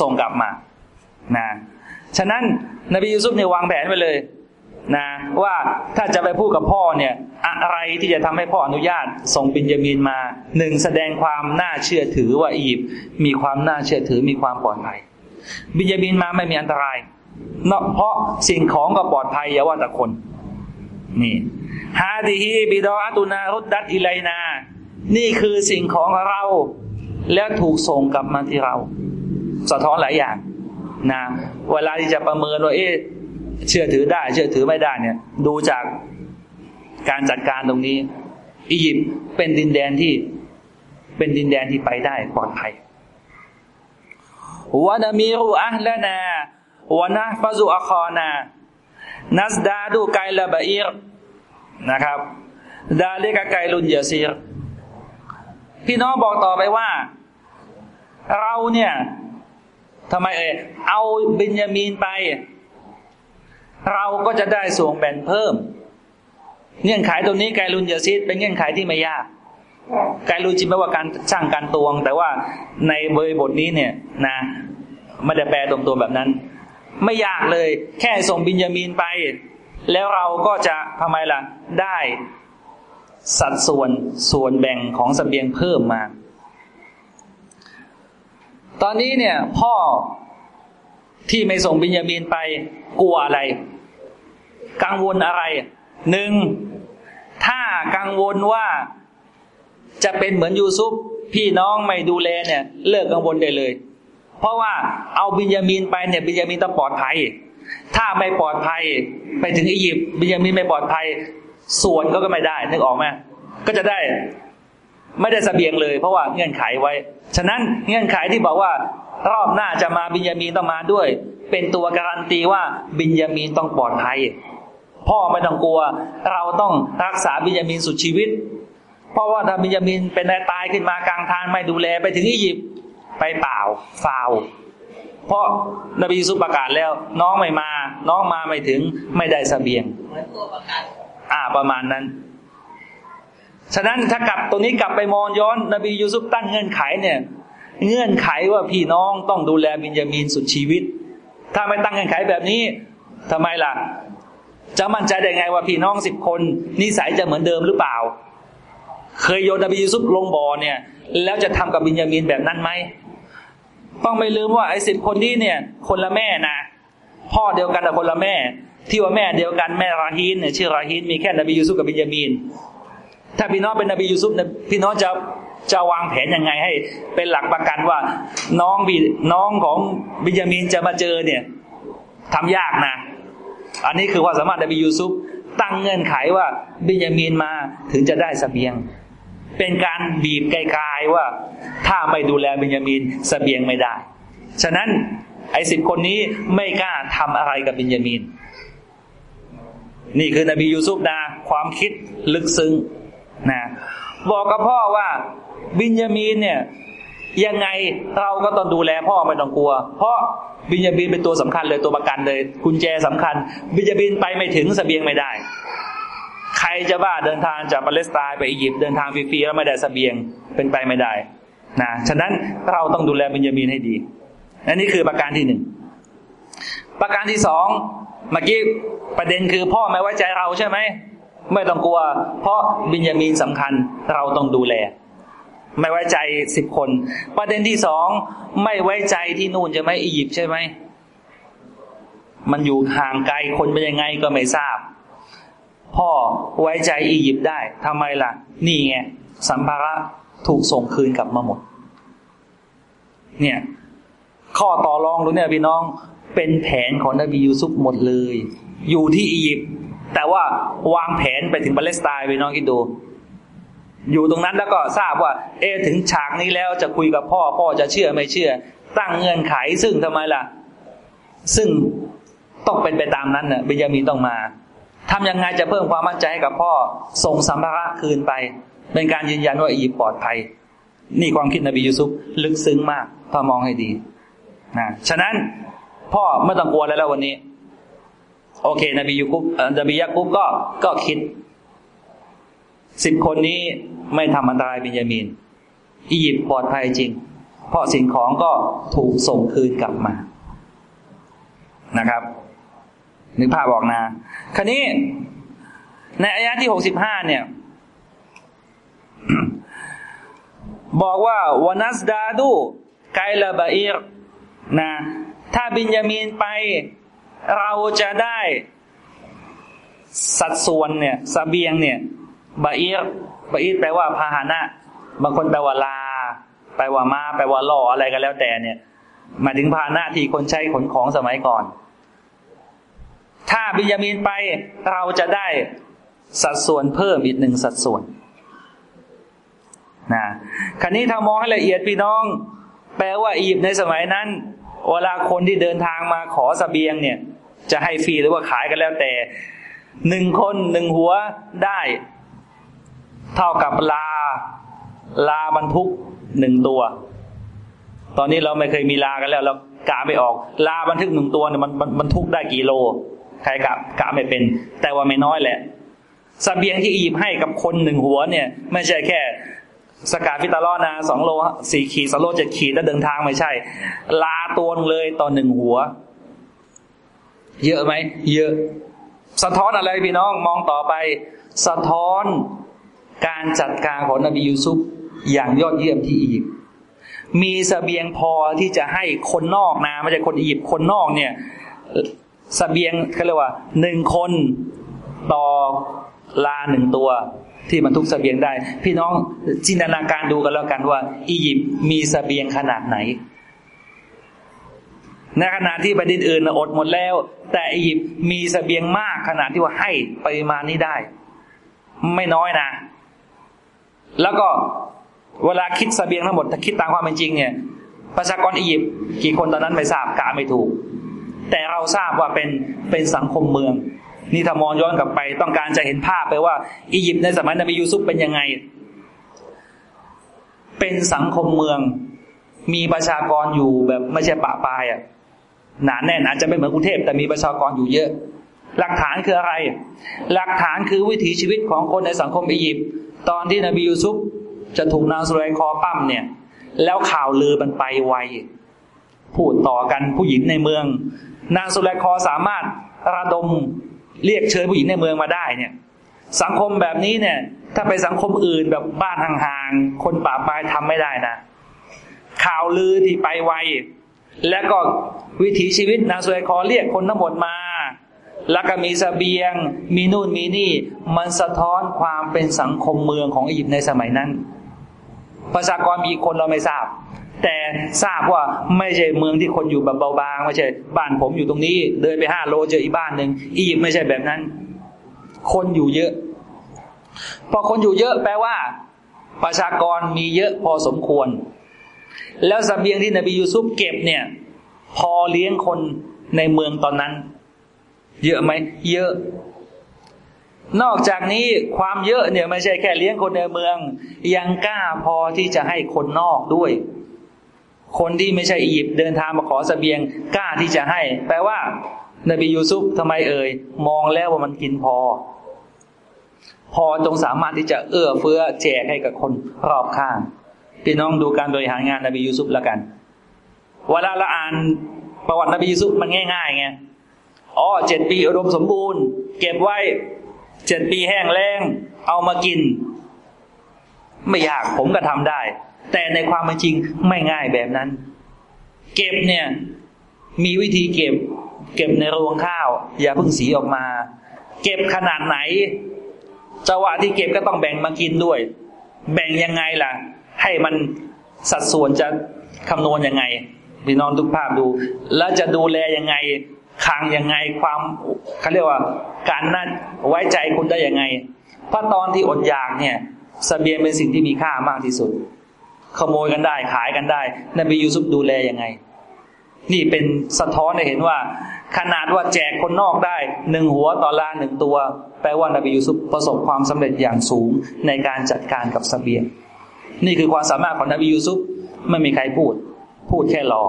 ส่งกลับมานะฉะนั้นนบียูซุฟเนี่ยวางแผนไปเลย นะว่าถ้าจะไปพูดกับพ่อเนี่ยอะไรที่จะทำให้พ่ออนุญาตส่งบินยามีนมาหนึ่งแสดงความน่าเชื่อถือว่าอียิปต์มีความน่าเชื่อถือมีความปลอดภัย บินยามีนมาไม่มีอันตรายเนาะเพราะสิ่งของก็ปลอดภัยอย่าว่าแต่คน นี่ฮาดีฮีบิดอตุนารุดดัตอิไลนา นี่คือสิ่งของเรา แล้วถูกส่งกลับมาที่เรา สะท้อนหลายอย่างนะเวลาที่จะประเมินว่าเอ๊ะ เชื่อถือได้ เชื่อถือไม่ได้เนี่ย ดูจากการจัดการตรงนี้ อียิปต์เป็นดินแดนที่เป็นดินแดนที่ไปได้ปลอดภัยวานามีรูอัลนาวะนะฟาซุอัคอนานัสดาดูไกลบะอีรนะครับ ดาเลกไกลุนยาซีรพี่น้องบอกต่อไปว่า เราเนี่ยทำไมเอ่ยเอาบินยามีนไป เราก็จะได้ส่วนแบ่งเพิ่ม เงื่อนไขตรงนี้ไกลุนยาซีดเป็นเงื่อนไขที่ไม่ยากไกลุนจิมแปลว่าการช่างการตวง แต่ว่าในบริบทนี้เนี่ยนะไม่ได้แปลตรงตัวแบบนั้น ไม่ยากเลย แค่ส่งบินยามีนไป แล้วเราก็จะทำไมล่ะ ได้สัดส่วนส่วนแบ่งของสเสบียงเพิ่มมา ตอนนี้เนี่ย พ่อที่ไม่ส่งบินยามีนไปกลัวอะไร กังวลอะไรหนึ่งถ้ากังวลว่าจะเป็นเหมือนยูซุปพี่น้องไม่ดูแลเนี่ย เลิกกังวลได้เลย เพราะว่าเอาบินยามีนไปเนี่ยบินยามีนต้องปลอดภัย ถ้าไม่ปลอดภัยไปถึงอียิปต์บินยามีนไม่ปลอดภัยส่วนก็ก็ไม่ได้นึกออกไหมก็จะได้ไม่ได้สเสบียงเลย เพราะว่าเงื่อนไขไว้ ฉะนั้นเงื่อนไขที่บอกว่ารอบหน้าจะมาบินยามีนต้องมาด้วย เป็นตัวการันตีว่าบินยามีนต้องปลอดภัย พ่อไม่ต้องกลัว เราต้องรักษาบินยามีนสุดชีวิต เพราะว่าถ้าบินยามีนเป็นตายขึ้นมากลางทางไม่ดูแลไปถึงอียิปต์ไปเปล่าฟาวเพราะนบีสุประกาศแล้ว น้องไม่มา น้องมาไม่ถึงไม่ได้สเสบียงอ่าประมาณนั้น ฉะนั้นถ้ากลับตรงนี้กลับไปมองย้อน นบียูซุปตั้งเงื่อนไขเนี่ย เงื่อนไขว่าพี่น้องต้องดูแลบินยามีนสุดชีวิต ถ้าไม่ตั้งเงื่อนไขแบบนี้ทำไมล่ะ จะมั่นใจได้ไงว่าพี่น้องสิบคนนิสัยจะเหมือนเดิมหรือเปล่า เคยโยนนบียูซุปลงบ่อเนี่ย แล้วจะทำกับบินยามีนแบบนั้นไหมต้องไม่ลืมว่าไอ้สิบคนนี้เนี่ย คนละแม่นะพ่อเดียวกันแต่คนละแม่ ที่ว่าแม่เดียวกันแม่ราฮีนเนี่ยชื่อราฮีนมีแค่นบียูซุฟกับบินยามีนถ้าพี่น้องเป็นนบียูซุฟเนี่ยพี่น้องจะจะวางแผนยังไงให้ เป็นหลักประกันว่าน้องบีน้องของบินยามีนจะมาเจอเนี่ยทำยากนะ อันนี้คือความสามารถนบียูซุฟตั้งเงื่อนไขว่าบินยามีนมาถึงจะได้สเสบียง เป็นการบีบไกลๆว่า ถ้าไม่ดูแลบิญญามินสเสบียงไม่ได้ ฉะนั้นไอ้สิบคนนี้ไม่กล้าทำอะไรกับบิญญามินนี่คือนบียูซุฟนะความคิดลึกซึ้งนะบอกกับพ่อว่าบิญญามินเนี่ย ยังไงเราก็ต้องดูแลพ่อไม่ต้องกลัว เพราะบิญญาบินเป็นตัวสำคัญเลยตัวประกันเลยกุญแจสำคัญ บิญญาบินไปไม่ถึงสเสบียงไม่ได้ ใครจะบ้าเดินทางจากปาเลสไตน์ไปอียิปต์เดินทางฟรีๆแล้วไม่ได้สเสบียงเป็นไปไม่ได้นะฉะนั้นเราต้องดูแลบิญญามีนให้ดีอันนี้คือประการที่หนึ่งประการที่สองเมื่อกี้ประเด็นคือพ่อไม่ไว้ใจเราใช่ไหมไม่ต้องกลัว เพราะบินยามีนสำคัญเราต้องดูแล ไม่ไว้ใจสิบคน ประเด็นที่สองไม่ไว้ใจที่นู่นใช่ไหมอียิปต์ใช่ไหมมันอยู่ห่างไกลคนเป็นยังไงก็ไม่ทราบ พ่อไว้ใจอียิปต์ได้ทำไมล่ะ นี่ไงสัมภาระถูกส่งคืนกลับมาหมด เนี่ย ข้อต่อรองรู้เนี่ยพี่น้องเป็นแผนของนบียูซุฟหมดเลย อยู่ที่อียิปต์แต่ว่าวางแผนไปถึงปาเลสไตน์พี่น้องคิดดู อยู่ตรงนั้นแล้วก็ทราบว่า เอถึงฉากนี้แล้วจะคุยกับพ่อพ่อจะเชื่อไม่เชื่อ ตั้งเงื่อนไขซึ่งทำไมล่ะ ซึ่งต้องเป็นไปตามนั้นเน่ะเบญยามีต้องมาทำยังไงจะเพิ่มความมั่นใจให้กับพ่อส่งสัมภาระคืนไป เป็นการยืนยันว่าอียิปต์ปลอดภัย นี่ความคิดนบียูซุฟลึกซึ้งมากถ้ามองให้ดีนะฉะนั้นพ่อไม่ต้องกลัวแล้ววันนี้ โอเค นบียูกุบนบียากุบก็ก็คิด สิบคนนี้ไม่ทำอันตรายบินยามีนอียิปต์ปลอดภัยจริง เพราะสิ่งของก็ถูกส่งคืนกลับมานะครับนึกภาพบอกนะคราวนี้ ในอายะที่หกสิบห้าเนี่ย บอกว่าวานัสดาดูไกลาบาอีรนะถ้าบินยามีนไปเราจะได้สัดส่วนเนี่ยสเสบียงเนี่ย บาอีรบาอีแปลว่าพาหนะ บางคนแปลว่าลา แปลว่ามา แปลว่าล่ออะไรก็แล้วแต่เนี่ยหมายถึงพาหนะที่คนใช้ขนของสมัยก่อน ถ้าบิยามีนไปเราจะได้สัดส่วนเพิ่มอีกหนึ่งสัดส่วนนะคันนี้ถ้ามองให้ละเอียดพี่น้อง แปลว่าอียิปต์ในสมัยนั้นเวลาคนที่เดินทางมาขอสเสบียงเนี่ย จะให้ฟรีหรือว่าขายกันแล้วแต่หนึ่งคนหนึ่งหัวได้ เท่ากับลา ลาบรรทุกหนึ่งตัว ตอนนี้เราไม่เคยมีลากันแล้ว เรากะไม่ออก ลาบรรทุกหนึ่งตัวเนี่ยมันบรรทุกได้กี่โล ใครกะกะไม่เป็น แต่ว่าไม่น้อยแหละสเบียงที่อียิปต์ให้กับคนหนึ่งหัวเนี่ย ไม่ใช่แค่สกาฟิตาลอนาสองโลสี่ขีดสโลเจ็ดขีดแล้วเดินทางไม่ใช่ ลาตัวเลยต่อหนึ่งหัว เยอะไหมเยอะ สะท้อนอะไรพี่น้องมองต่อไป สะท้อน การจัดการของนบียูซุฟอย่างยอดเยี่ยมที่อียิปต์มีสเสบียงพอที่จะให้คนนอกนะไม่ใช่คนอียิปต์คนนอกเนี่ยสเสบียงเขาเรียกว่าหนึ่งคนต่อลาหนึ่งตัว ที่บรรทุกสเสบียงได้ พี่น้องจินตนาการดูกันแล้วกันว่า อียิปต์มีสเสบียงขนาดไหนในขณะที่ประเทศอื่นอดหมดแล้ว แต่อียิปต์มีสเสบียงมากขนาดที่ว่าให้ปริมาณนี้ได้ ไม่น้อยนะ แล้วก็เวลาคิดสเสบียงทั้งหมดถ้าคิดตามความเป็นจริงเนี่ย ประชากรอียิปต์กี่คนตอนนั้นไม่ทราบกะไม่ถูก แต่เราทราบว่าเป็นเป็นสังคมเมือง นี่ถ้ามองย้อนกลับไปต้องการจะเห็นภาพไปว่าอียิปต์ในสมัยนบียูซุฟเป็นยังไง เป็นสังคมเมือง มีประชากรอยู่แบบไม่ใช่ปะปายอะหนาแน่นอาจจะไม่เหมือนกรุงเทพแต่มีประชากรอยู่เยอะ หลักฐานคืออะไร หลักฐานคือวิถีชีวิตของคนในสังคมอียิปต์ ตอนที่นบียูซุฟจะถูกนางสุไลคอปั้มเนี่ย แล้วข่าวลือมันไปไวพูดต่อกันผู้หญิงในเมือง นางสุไลคอสามารถระดมเรียกเชิญผู้หญิงในเมืองมาได้เนี่ย สังคมแบบนี้เนี่ย ถ้าไปสังคมอื่นแบบบ้านห่างๆคนป่าปลายทำไม่ได้นะข่าวลือที่ไปไวแล้วก็วิถีชีวิตนางสวยคอเรียกคนทั้งหมดมา แล้วก็มีสเสบียง มีนู่นมีนี่ มันสะท้อนความเป็นสังคมเมืองของอียิปต์ในสมัยนั้น ประชากรมีคนเราไม่ทราบ แต่ทราบว่าไม่ใช่เมืองที่คนอยู่แบบเบาบางไม่ใช่บ้านผมอยู่ตรงนี้ เดินไปห้าโลเจออีบ้านหนึ่งอียิปต์ไม่ใช่แบบนั้น คนอยู่เยอะ พอคนอยู่เยอะแปลว่า ประชากรมีเยอะพอสมควร แล้วสเสบียงที่นบียูซุฟเก็บเนี่ย พอเลี้ยงคนในเมืองตอนนั้น เยอะไหมเยอะ นอกจากนี้ความเยอะเนี่ยไม่ใช่แค่เลี้ยงคนในเมือง ยังกล้าพอที่จะให้คนนอกด้วย คนที่ไม่ใช่อียิปต์เดินทางมาขอสเสบียง กล้าที่จะให้ แปลว่านบียูซุฟทำไมเอ่ย มองแล้วว่ามันกินพอ พอจงสามารถที่จะเอื้อเฟื้อแจกให้กับคนรอบข้างพี่น้องดูการบริหารงานนบียูซุฟแล้วกัน เวลาเราอ่านประวัตินบียูซุฟมันง่ายๆไง อ๋อเจ็ดปีอุดมสมบูรณ์ เก็บไว้เจ็ดปีแห้งแล้ง เอามากิน ไม่ยากผมก็ทำได้ แต่ในความเป็นจริงไม่ง่ายแบบนั้น เก็บเนี่ย มีวิธีเก็บ เก็บในรวงข้าว อย่าเพิ่งสีออกมา เก็บขนาดไหนจังหวะที่เก็บก็ต้องแบ่งมากินด้วย แบ่งยังไงล่ะ ให้มันสัดส่วนจะคำนวณยังไงพี่น้องทุกภาพดู แล้วจะดูแลยังไง คังยังไงความเขาเรียกว่า การนั่นไว้ใจคุณได้ยังไง เพราะตอนที่อดอยากเนี่ยสเสบียงเป็นสิ่งที่มีค่ามากที่สุด ขโมยกันได้ขายกันได้นบียูซุฟดูแลยังไง นี่เป็นสะท้อนให้เห็นว่า ขนาดว่าแจกคนนอกได้หนึ่งหัวต่อลาหนึ่งตัว แปลว่านบียูซุฟประสบความสำเร็จอย่างสูงในการจัดการกับสเสบียง นี่คือความสามารถของนบียูซุฟไม่มีใครพูด พูดแค่รอ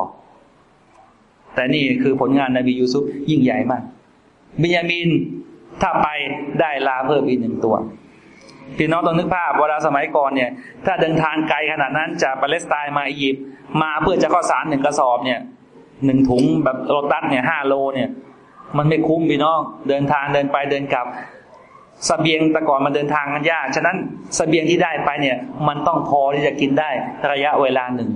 แต่นี่คือผลงานนบียูซุฟยิ่งใหญ่มากบิยามินถ้าไปได้ลาเพิ่มอีกหนึ่งตัวพี่น้องต้องนึกภาพเวลาสมัยก่อนเนี่ย ถ้าเดินทางไกลขนาดนั้นจากปาเลสไตน์มาอียิปต์มาเพื่อจะข้อสารหนึ่งกระสอบเนี่ยหนึ่งถุงแบบโรตัสเนี่ยห้าโลเนี่ย มันไม่คุ้มพี่น้องเดินทางเดินไปเดินกลับสเสบียงแต่ก่อนมันเดินทางมันยากฉะนั้นสเสบียงที่ได้ไปเนี่ย มันต้องพอที่จะกินได้ระยะเวลาหนึ่ง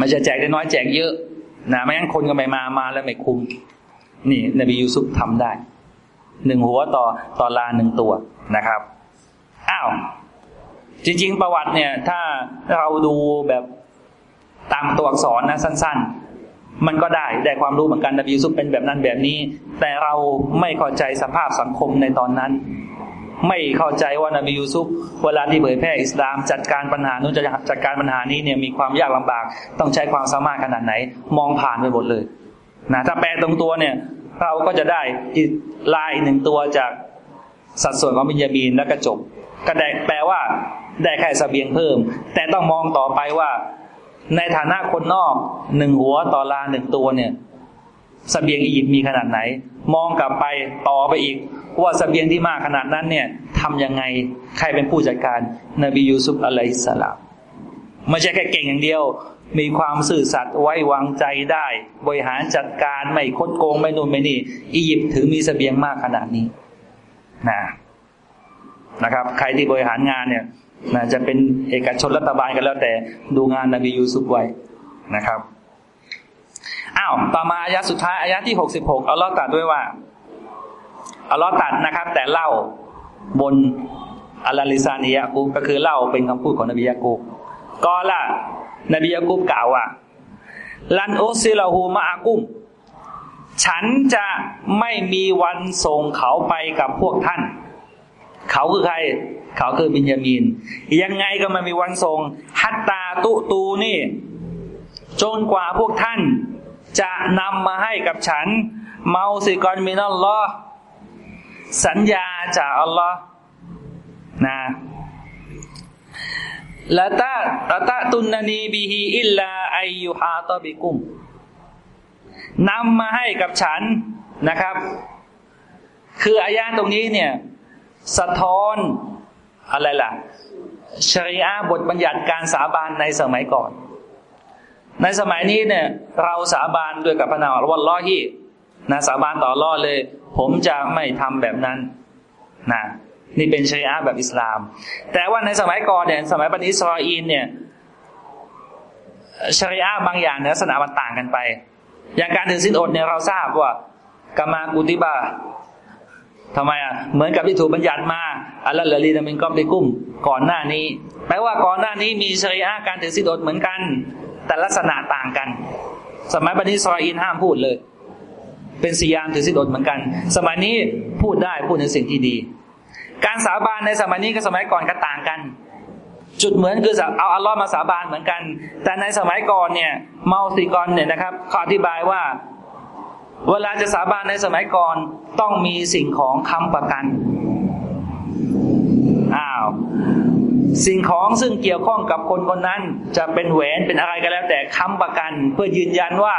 มันจะแจกได้น้อยแจกเยอะ นะไม่งั้นคนก็ไม่มามาแล้วไม่คุ้มนี่ นบียูซุฟทำได้หนึ่งหัวต่อต่อลาหนึ่งตัวนะครับอ้าวจริง ๆ ประวัติเนี่ย ถ้าเราดูแบบตามตัวอักษรนะสั้น ๆ มันก็ได้ได้ความรู้เหมือนกันนบียูซุฟเป็นแบบนั้นแบบนี้ แต่เราไม่เข้าใจสภาพสังคมในตอนนั้น ไม่เข้าใจว่านบียูซุฟเวลาที่เผยแพร่อิสลามจัดการปัญหานู้นจะจัดการปัญหานี้เนี่ยมีความยากลำบาก ต้องใช้ความสามารถขนาดไหน มองผ่านไปหมดเลยนะถ้าแปลตรงตัวเนี่ย เราก็จะได้ลายหนึ่งตัวจากสัดส่วนของบิญญามีนแล้วก็จบก็ได้แปลว่าได้แค่สเสบียงเพิ่ม แต่ต้องมองต่อไปว่า ในฐานะคนนอกหนึ่งหัวต่อลาหนึ่งตัวเนี่ยสเสบียงอียิปต์มีขนาดไหน มองกลับไปต่อไปอีก ว่าสเสบียงที่มากขนาดนั้นเนี่ยทำยังไงใครเป็นผู้จัดการนบียูซุฟอะลัยสลามไม่ใช่แค่เก่งอย่างเดียว มีความสื่อสัตย์ไว้วางใจได้ บริหารจัดการไม่คดโกงไม่นู่นไม่นี่ อียิปต์ถือมีสเสบียงมากขนาดนี้นะนะครับ ใครที่บริหารงานเนี่ยนะจะเป็นเอกชนรัฐบาลกันแล้วแต่ดูงานนบียูซุฟไว้นะครับอ้าวต่อมาอายะสุดท้ายอายะที่หกสิบหกอัลลอฮ์ตรัสด้วยว่า อัลลอฮ์ตรัสนะครับ แต่เล่าบนอัลลลิซานียะกูก็คือเล่าเป็นคำพูดของนบียะกูก็ละนบียากุบกล่าวว่าลันอุซิลาหูมาอากุม ฉันจะไม่มีวันส่งเขาไปกับพวกท่าน เขาคือใคร เขาคือบินยามีน ยังไงก็ไม่มีวันส่งฮัตตาตุตูนี่จนกว่าพวกท่านจะนำมาให้กับฉัน เมาสิกอนมินัลลอฮ์ สัญญาจากอัลลอฮ์นะละตาละตาตุนนีบิฮิอิลลาอายุฮาตบิกุมนำมาให้กับฉันนะครับ คืออายาตรงนี้เนี่ย สะท้อนอะไรล่ะชริอาบทบัญญัติการสาบานในสมัยก่อน ในสมัยนี้เนี่ย เราสาบานด้วยกับพระนามวันล้อฮี นะสาบานต่อล้อเลย ผมจะไม่ทำแบบนั้นนะนี่เป็นชริอะแบบอิสลาม แต่ว่าในสมัยก่อนเนี่ยสมัยบันิสราอีนเนี่ยชริอะบางอย่างเนี่ยลักษณะมันต่างกันไป อย่างการถือสินอดเนี่ยเราทราบว่ากามากุติบาทำไมอะเหมือนกับที่ถูกบัญญัติมาอัลลอฮฺละลีนามินกอบลิกุ้มก่อนหน้านี้ แปลว่าก่อนหน้านี้มีชริอะการถือสินอดเหมือนกัน แต่ลักษณะต่างกัน สมัยบันิสราอีนห้ามพูดเลย เป็นสียามถือสินอดเหมือนกัน สมัยนี้พูดได้พูดในสิ่งที่ดี การสาบานในสมัยนี้กับสมัยก่อนก็ต่างกัน จุดเหมือนคือเอาอัลลอฮ์มาสาบานเหมือนกัน แต่ในสมัยก่อนเนี่ยเมาสีกรเนี่ยนะครับเขาอธิบายว่า เวลาจะสาบานในสมัยก่อนต้องมีสิ่งของค้ำประกันอ้าว สิ่งของซึ่งเกี่ยวข้องกับคนคนนั้น จะเป็นแหวนเป็นอะไรก็แล้ว แต่ค้ำประกัน เพื่อยืนยันว่า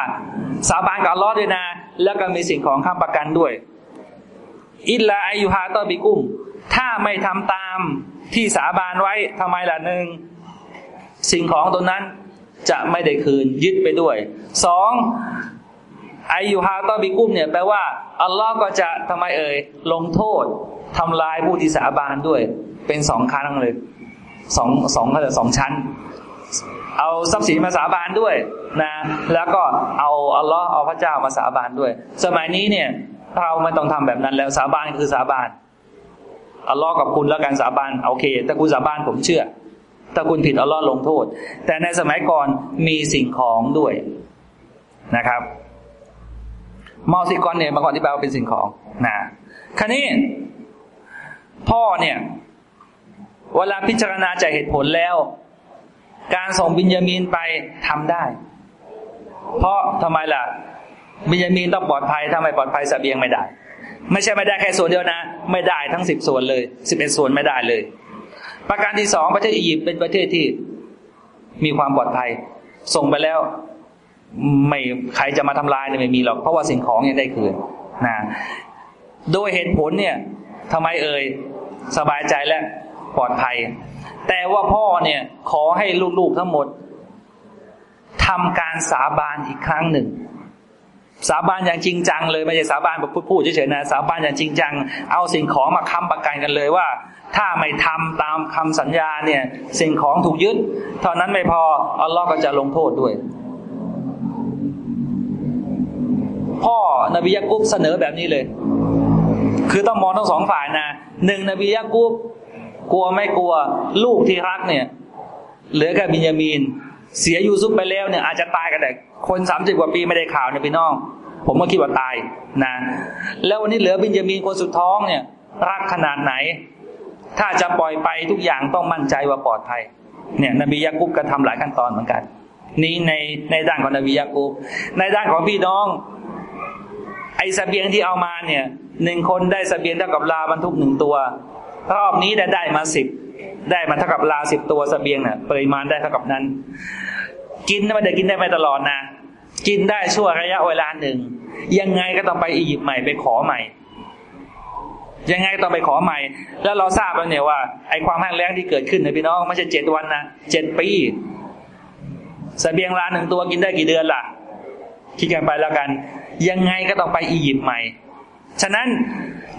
สาบานกับลอด้วยนะ แล้วก็มีสิ่งของค้ำประกันด้วย อิลลาอายุฮาตอบิกุม ถ้าไม่ทำตามที่สาบานไว้ทำไมล่ะหนึ่งสิ่งของตรงนั้นจะไม่ได้คืนยึดไปด้วยสองอายุฮาตอบิกุมเนี่ยแปลว่าอัลลอฮ์ก็จะทำไมเอ่ยลงโทษทำลายผู้ที่สาบานด้วย เป็นสองครั้งเลย สองสองเขาจะสองชั้น เอาทรัพย์สินมาสาบานด้วยนะแล้วก็เอาอัลลอฮ์เอาพระเจ้ามาสาบานด้วย สมัยนี้เนี่ยเราไม่ต้องทำแบบนั้นแล้วสาบานคือสาบานอัลลอฮ์กับคุณแล้วกันสาบานโอเคถ้าคุณสาบานผมเชื่อ ถ้าคุณผิดอัลลอฮ์ลงโทษ แต่ในสมัยก่อนมีสิ่งของด้วยนะครับมอสิกรเนี่ยมาก่อนที่แปลว่าเป็นสิ่งของนะคราวนี้พ่อเนี่ย เวลาพิจารณาจากเหตุผลแล้ว การส่งบิญญามีนไปทำได้ เพราะทำไมล่ะ บิญญามีนต้องปลอดภัยถ้าไมปลอดภัยสเสบียงไม่ได้ ไม่ใช่ไม่ได้แค่ส่วนเดียวนะ ไม่ได้ทั้งสิบส่วนเลยสิบเอ็ดส่วนไม่ได้เลย ประการที่สองประเทศอียิปต์เป็นประเทศที่มีความปลอดภัย ส่งไปแล้ว ไม่ใครจะมาทำลายเนี่ยไม่มีหรอกเพราะว่าสิ่งของยังได้คืนนะโดยเหตุผลเนี่ยทำไมเอ่ยสบายใจและ ปลอดภัย แต่ว่าพ่อเนี่ยขอให้ลูกๆทั้งหมดทำการสาบานอีกครั้งหนึ่ง สาบานอย่างจริงจังเลยไม่ใช่สาบานแบบพูดๆเฉยๆนะสาบานอย่างจริงจัง เอาสิ่งของมาค้ำประกันกันเลยว่า ถ้าไม่ทำตามคำสัญญาเนี่ย สิ่งของถูกยึดเท่านั้นไม่พออัลลอฮ์ก็จะลงโทษด้วย พ่อนบียะกุบเสนอแบบนี้เลย คือต้องมองทั้งสองฝ่ายนะหนึ่งนบียะกุบ กลัวไม่กลัว ลูกที่รักเนี่ย เหลือแค่บิญญามีน เสียยูซุปไปแล้วเนี่ย อาจจะตายกันแต่คนสามสิบกว่าปีไม่ได้ข่าวเนี่ยพี่น้อง ผมก็คิดว่าตายนะแล้ววันนี้เหลือบิญญามีนคนสุดท้องเนี่ย รักขนาดไหน ถ้าจะปล่อยไปทุกอย่างต้องมั่นใจว่าปลอดภัยเนี่ย นบียะกุบก็ทำหลายขั้นตอนเหมือนกัน นี้ในในด้านของนบียะกุบในด้านของพี่น้อง ไอ้สเสบียงที่เอามาเนี่ยหนึ่งคนได้สเสบียงเท่ากับลาบรรทุกหนึ่งตัว รอบนี้ได้ได้มาสิบได้มาเท่ากับลาสิบตัวสเสบียงเนี่ยปริมาณได้เท่ากับนั้น กินไม่ได้กินได้ไม่ตลอดนะ กินได้ชั่วระยะเวลาหนึ่ง ยังไงก็ต้องไปอียิปต์ใหม่ไปขอใหม่ ยังไงต้องไปขอใหม่ แล้วเราทราบแล้วเนี่ยว่าไอ้ความแห้งแล้งที่เกิดขึ้นในพี่น้องไม่ใช่เจ็ดวันนะเจ็ดปีสเสบียงลาหนึ่งตัวกินได้กี่เดือนล่ะ คิดกันไปแล้วกัน ยังไงก็ต้องไปอียิปต์ใหม่ ฉะนั้น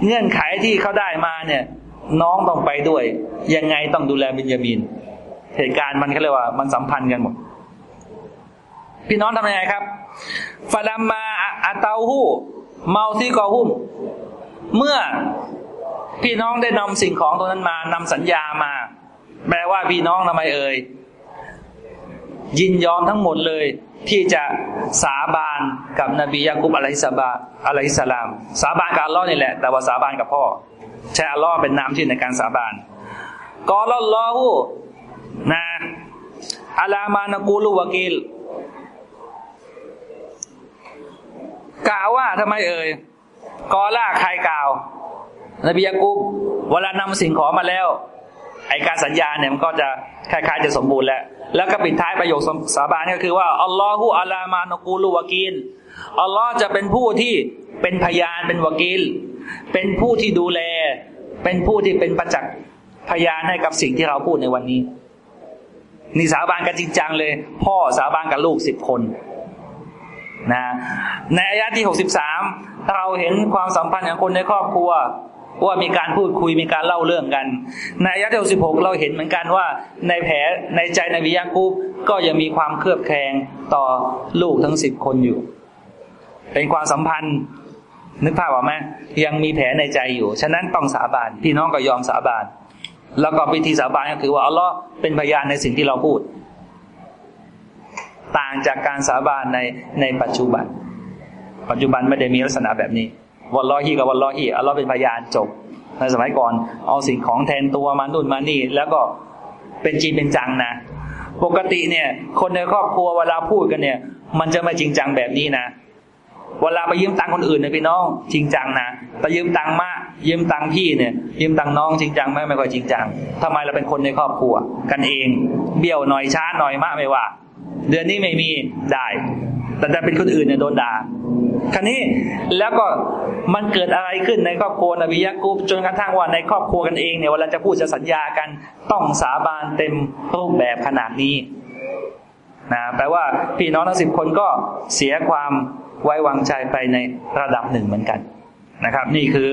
เงื่อนไขที่เขาได้มาเนี่ย น้องต้องไปด้วย ยังไงต้องดูแลบิญญามิน เหตุการณ์มันเขาเรียกว่า มันสัมพันธ์กันหมด พี่น้องทำยังไงครับฟาดัมมาอัตาหูเมาซีกอหุ่มเมื่อพี่น้องได้นำสิ่งของตัวนั้นมา นำสัญญามา แปลว่าพี่น้องทำไมเอ่ย ยินยอมทั้งหมดเลย ที่จะสาบานกับนบียากุบอะลัยสบาอะลัยสลาม สาบานกับอัลลอฮ์นี่แหละ แต่ว่าสาบานกับพ่อ ใช้อัลลอฮ์เป็นนามที่ในการสาบานกอลลอฮูนะอัลามานกูลูวากิลกล่าวว่าทำไมเอ่ยกอล่าใครกล่าวนบียากุบเวลานำสิ่งของมาแล้ว ไอการสัญญาเนี่ยมันก็จะคล้ายๆจะสมบูรณ์แล้ว แล้วก็ปิดท้ายประโยคสาบานก็คือว่าอัลลอฮฺอัลามานกูลูวากินอัลลอฮ์จะเป็นผู้ที่เป็นพยานเป็นวากิล เป็นผู้ที่ดูแล เป็นผู้ที่เป็นประจักษ์พยานให้กับสิ่งที่เราพูดในวันนี้ นี่สาบานกันจริงจังเลย พ่อสาบานกับลูกสิบคนนะในอายะที่หกสิบสามเราเห็นความสัมพันธ์ของคนในครอบครัว ว่ามีการพูดคุยมีการเล่าเรื่องกัน ในอายะที่หกสิบหกเราเห็นเหมือนกันว่าในแผลในใจในบียากูบก็ยังมีความเครือบแคลงต่อลูกทั้งสิบคนอยู่ เป็นความสัมพันธ์ นึกภาพออกไหมยังมีแผลในใจอยู่ ฉะนั้นต้องสาบานพี่น้องก็ยอมสาบาน แล้วก็พิธีสาบานก็คือว่าอัลลอฮ์เป็นพยานในสิ่งที่เราพูด ต่างจากการสาบานในในปัจจุบัน ปัจจุบันไม่ได้มีลักษณะแบบนี้วันลอฮีกับวันลอฮีอัลลอฮ์เป็นพยานจบในสมัยก่อนเอาสิ่งของแทนตัวมานุ่นมานี่ แล้วก็เป็นจริงเป็นจังนะ ปกติเนี่ย คนในครอบครัวเวลาพูดกันเนี่ย มันจะไม่จริงจังแบบนี้นะ เวลาไปยืมตังคนอื่นเนี่ยพี่น้อง จริงจังนะแต่ยืมตังมายืมตังพี่เนี่ยยืมตังน้องจริงจังไม่ไม่ค่อยจริงจังทำไมเราเป็นคนในครอบครัว กันเอง เบี้ยวหน่อยช้าหน่อยมากไม่ว่า เดือนนี้ไม่มีได้ แต่ถ้าเป็นคนอื่นเนี่ยโดนด่าคราวนี้แล้วก็มันเกิดอะไรขึ้นในครอบครัวนบียะกูบจนกระทั่งว่าในครอบครัวกันเองเนี่ยเวลาจะพูดจะสัญญากันต้องสาบานเต็มรูปแบบขนาดนี้นะแปลว่าพี่น้องทั้งสิบคนก็เสียความ ไว้วางใจไปในระดับหนึ่งเหมือนกันนะครับ นี่คือ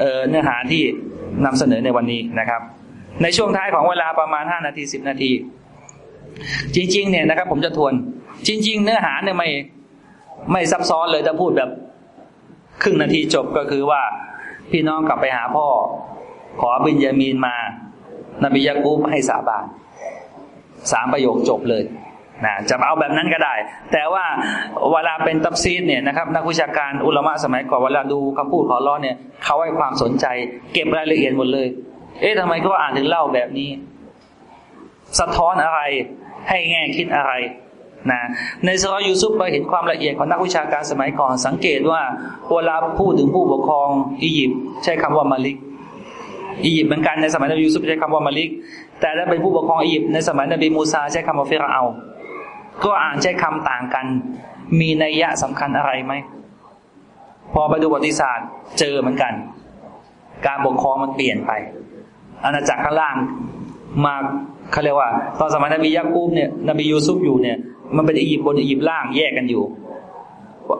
เออเนื้อหาที่นำเสนอในวันนี้นะครับ ในช่วงท้ายของเวลาประมาณห้านาทีสิบนาที จริง ๆ เนี่ยนะครับ ผมจะทวน จริง ๆ เนื้อหาเนี่ยไม่ไม่ซับซ้อนเลยถ้าพูดแบบครึ่งนาทีจบก็คือว่าพี่น้องกลับไปหาพ่อ ขอบินยามีนมา นบียากูบให้สาบานสามประโยคจบเลย นะจะเอาแบบนั้นก็ได้ แต่ว่าเวลาเป็นตับซีดเนี่ยนะครับ นักวิชาการอุลามะสมัยก่อนเวลาดูคำพูดของร้อนเนี่ยเขาให้ความสนใจ เก็บรายละเอียดหมดเลย เอ๊ะทำไมเขาอ่านถึงเล่าแบบนี้ สะท้อนอะไรให้แง่คิดอะไรนะในสรยูซุปเราเห็นความละเอียดของนักวิชาการสมัยก่อนสังเกตว่าเวลาพูดถึงผู้ปกครองอียิปต์ใช้คำว่ามาลิก อียิปต์เหมือนกันในสมัยนบียูซุปใช้คำว่ามาลิก แต่ถ้าเป็นผู้ปกครองอียิปต์ในสมัยนบีมูซาใช้คำว่าเฟรเอา ก็อ่านใช้คำต่างกัน มีนัยยะสำคัญอะไรไหม พอไปดูประวัติศาสตร์เจอเหมือนกัน การปกครองมันเปลี่ยนไป อาณาจักรข้างล่างมาเขาเรียกว่า ตอนสมัยนบียากูบเนี่ยนบียูซุปอยู่เนี่ย มันเป็นอียิปต์บนอียิปต์ล่างแยกกันอยู่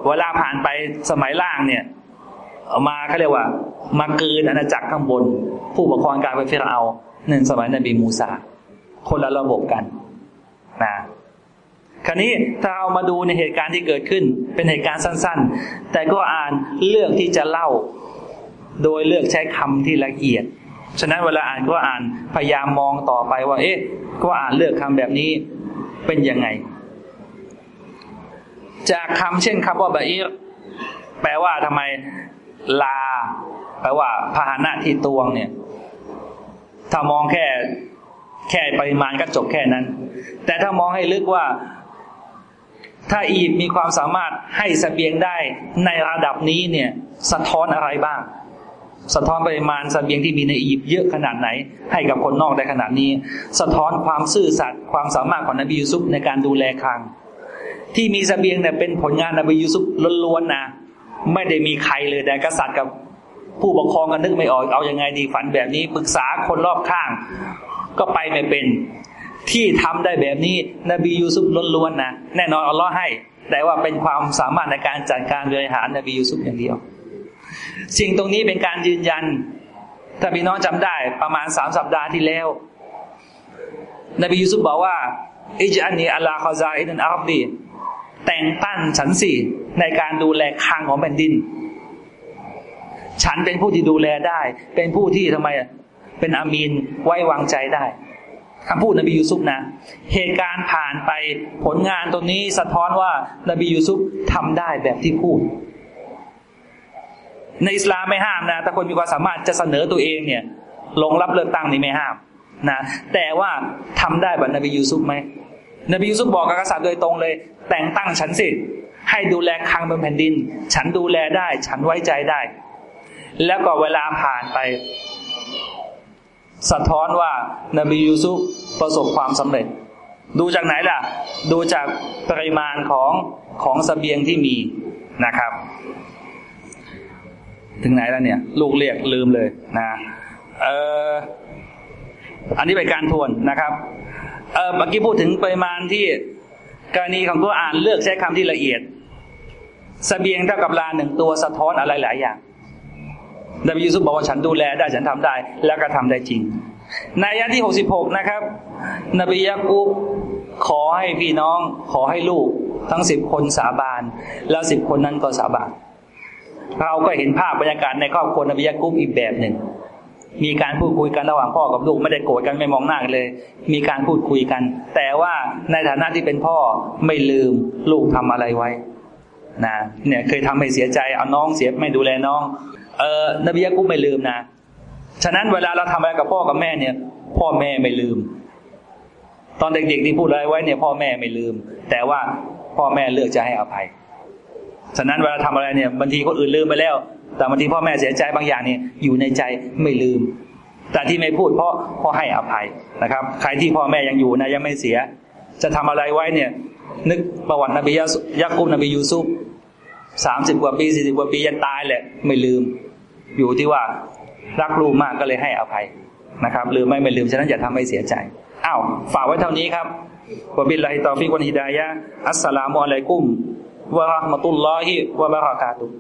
เวลาผ่านไปสมัยล่างเนี่ยมาเขาเรียกว่า มาเกินอาณาจักรข้างบน ผู้ปกครองการเป็นเฟรเอาหนึ่งสมัยนบีมูซาคนละระบบกันนะ คราวนี้ถ้าเอามาดูในเหตุการณ์ที่เกิดขึ้น เป็นเหตุการณ์สั้น ๆ แต่ก็อ่านเลือกที่จะเล่า โดยเลือกใช้คำที่ละเอียด ฉะนั้นเวลาอ่านก็อ่านพยายามมองต่อไปว่า เอ๊ะ ก็อ่านเลือกคำแบบนี้เป็นยังไง จากคำเช่นคำว่าบะอีแปลว่าทำไมลา แปลว่าพาหนะที่ตวงเนี่ย ถ้ามองแค่แค่ปริมาณก็จบแค่นั้น แต่ถ้ามองให้ลึกว่า ถ้าอียิปต์มีความสามารถให้สเสบียงได้ในระดับนี้เนี่ย สะท้อนอะไรบ้าง สะท้อนปริมาณสเสบียงที่มีในอียิปต์เยอะขนาดไหน ให้กับคนนอกได้ขนาดนี้ สะท้อนความซื่อสัตย์ความสามารถของนบียูซุฟในการดูแลคลัง ที่มีสเสบียงเนี่ยเป็นผลงานนบียูซุฟล้วนๆนะไม่ได้มีใครเลยแต่กษัตริย์กับผู้ปกครองกันนึกไม่ออกเอาอยัางไงดีฝันแบบนี้ปรึกษาคนรอบข้าง ก็ไปไม่เป็น ที่ทำได้แบบนี้ นบียูซุฟล้วนๆนะแน่นอนอัลลอฮ์ให้ แต่ว่าเป็นความสามารถในการจัดการบริหารนบียูซุฟอย่างเดียว สิ่งตรงนี้เป็นการยืนยัน ถ้าพี่น้องจำได้ประมาณสามสัปดาห์ที่แล้ว นบียูซุฟบอกว่าอิจอันนีอัลลาฮฺซาอินันอารับดีแต่งตั้งฉันสิในการดูแลคางของแผ่นดิน ฉันเป็นผู้ที่ดูแลได้ เป็นผู้ที่ทำไมเป็นอามีนไว้วางใจได้ คำพูดนบียูซุฟนะ เหตุการณ์ผ่านไปผลงานตรงนี้สะท้อนว่านบียูซุฟทำได้แบบที่พูด ในอิสลามไม่ห้ามนะถ้าคนมีความสามารถจะเสนอตัวเองเนี่ย ลงรับเลือกตั้งนี่ไม่ห้ามนะแต่ว่าทำได้แบบนบียูซุฟไหมนบียูซุฟบอกกับกษัตริย์โดยตรงเลย แต่งตั้งฉันสิให้ดูแลคังบนแผ่นดิน ฉันดูแลได้ ฉันไว้ใจได้ แล้วก็เวลาผ่านไป สะท้อนว่านบียูซุฟประสบความสำเร็จ ดูจากไหนล่ะ ดูจากปริมาณของของสเสบียงที่มีนะครับ ถึงไหนแล้วเนี่ย ลูกเรียกลืมเลยนะเอออันนี้เป็นการทวนนะครับเออเมื่อกี้พูดถึงปริมาณที่กรณีของตัวอ่านเลือกใช้คำที่ละเอียดสเสบียงเท่ากับลาหนึ่งตัวสะท้อนอะไรหลายอย่าง นบียูซุฟบอกว่าฉันดูแลได้ฉันทำได้ แล้วก็ทำได้จริง ในอายะที่หกสิบหกนะครับ นบียากูบขอให้พี่น้อง ขอให้ลูก ทั้งสิบคนสาบาน แล้วสิบคนนั้นก็สาบาน เราก็เห็นภาพบรรยากาศในครอบครัวนบียากูบอีกแบบหนึ่ง มีการพูดคุยกันระหว่างพ่อกับลูกไม่ได้โกรธกันไม่มองหน้ากันเลย มีการพูดคุยกัน แต่ว่าในฐานะที่เป็นพ่อไม่ลืมลูกทำอะไรไว้นะเนี่ยเคยทำให้เสียใจเอาน้องเสียไม่ดูแลน้อง เออนบียะกุบไม่ลืมนะ ฉะนั้นเวลาเราทำอะไรกับพ่อกับแม่เนี่ย พ่อแม่ไม่ลืม ตอนเด็กๆที่พูดอะไรไว้เนี่ย พ่อแม่ไม่ลืม แต่ว่าพ่อแม่เลือกจะให้อภัย ฉะนั้นเวลาทำอะไรเนี่ยบางทีคนอื่นลืมไปแล้ว แต่บางทีพ่อแม่เสียใจบางอย่างเนี่ยอยู่ในใจไม่ลืม แต่ที่ไม่พูดเพราะพ่อให้อภัยนะครับ ใครที่พ่อแม่ยังอยู่นะยังไม่เสีย จะทำอะไรไว้เนี่ย นึกประวัตินบียะกุบนบียูซุฟสามสิบกว่าปีสี่สิบกว่าปียันตายแหละ ไม่ลืม อยู่ที่ว่ารักลูกมากก็เลยให้อภัยนะครับลืมไม่ไม่ลืมฉะนั้นอย่าทำให้เสียใจอ้าวฝากไว้เท่านี้ครับวะบิลลาฮิตอฟิกวันฮิดายะอัสสลามุอะลัยกุมวะราะห์มะตุลลอฮิวะบะเราะกาตุฮ์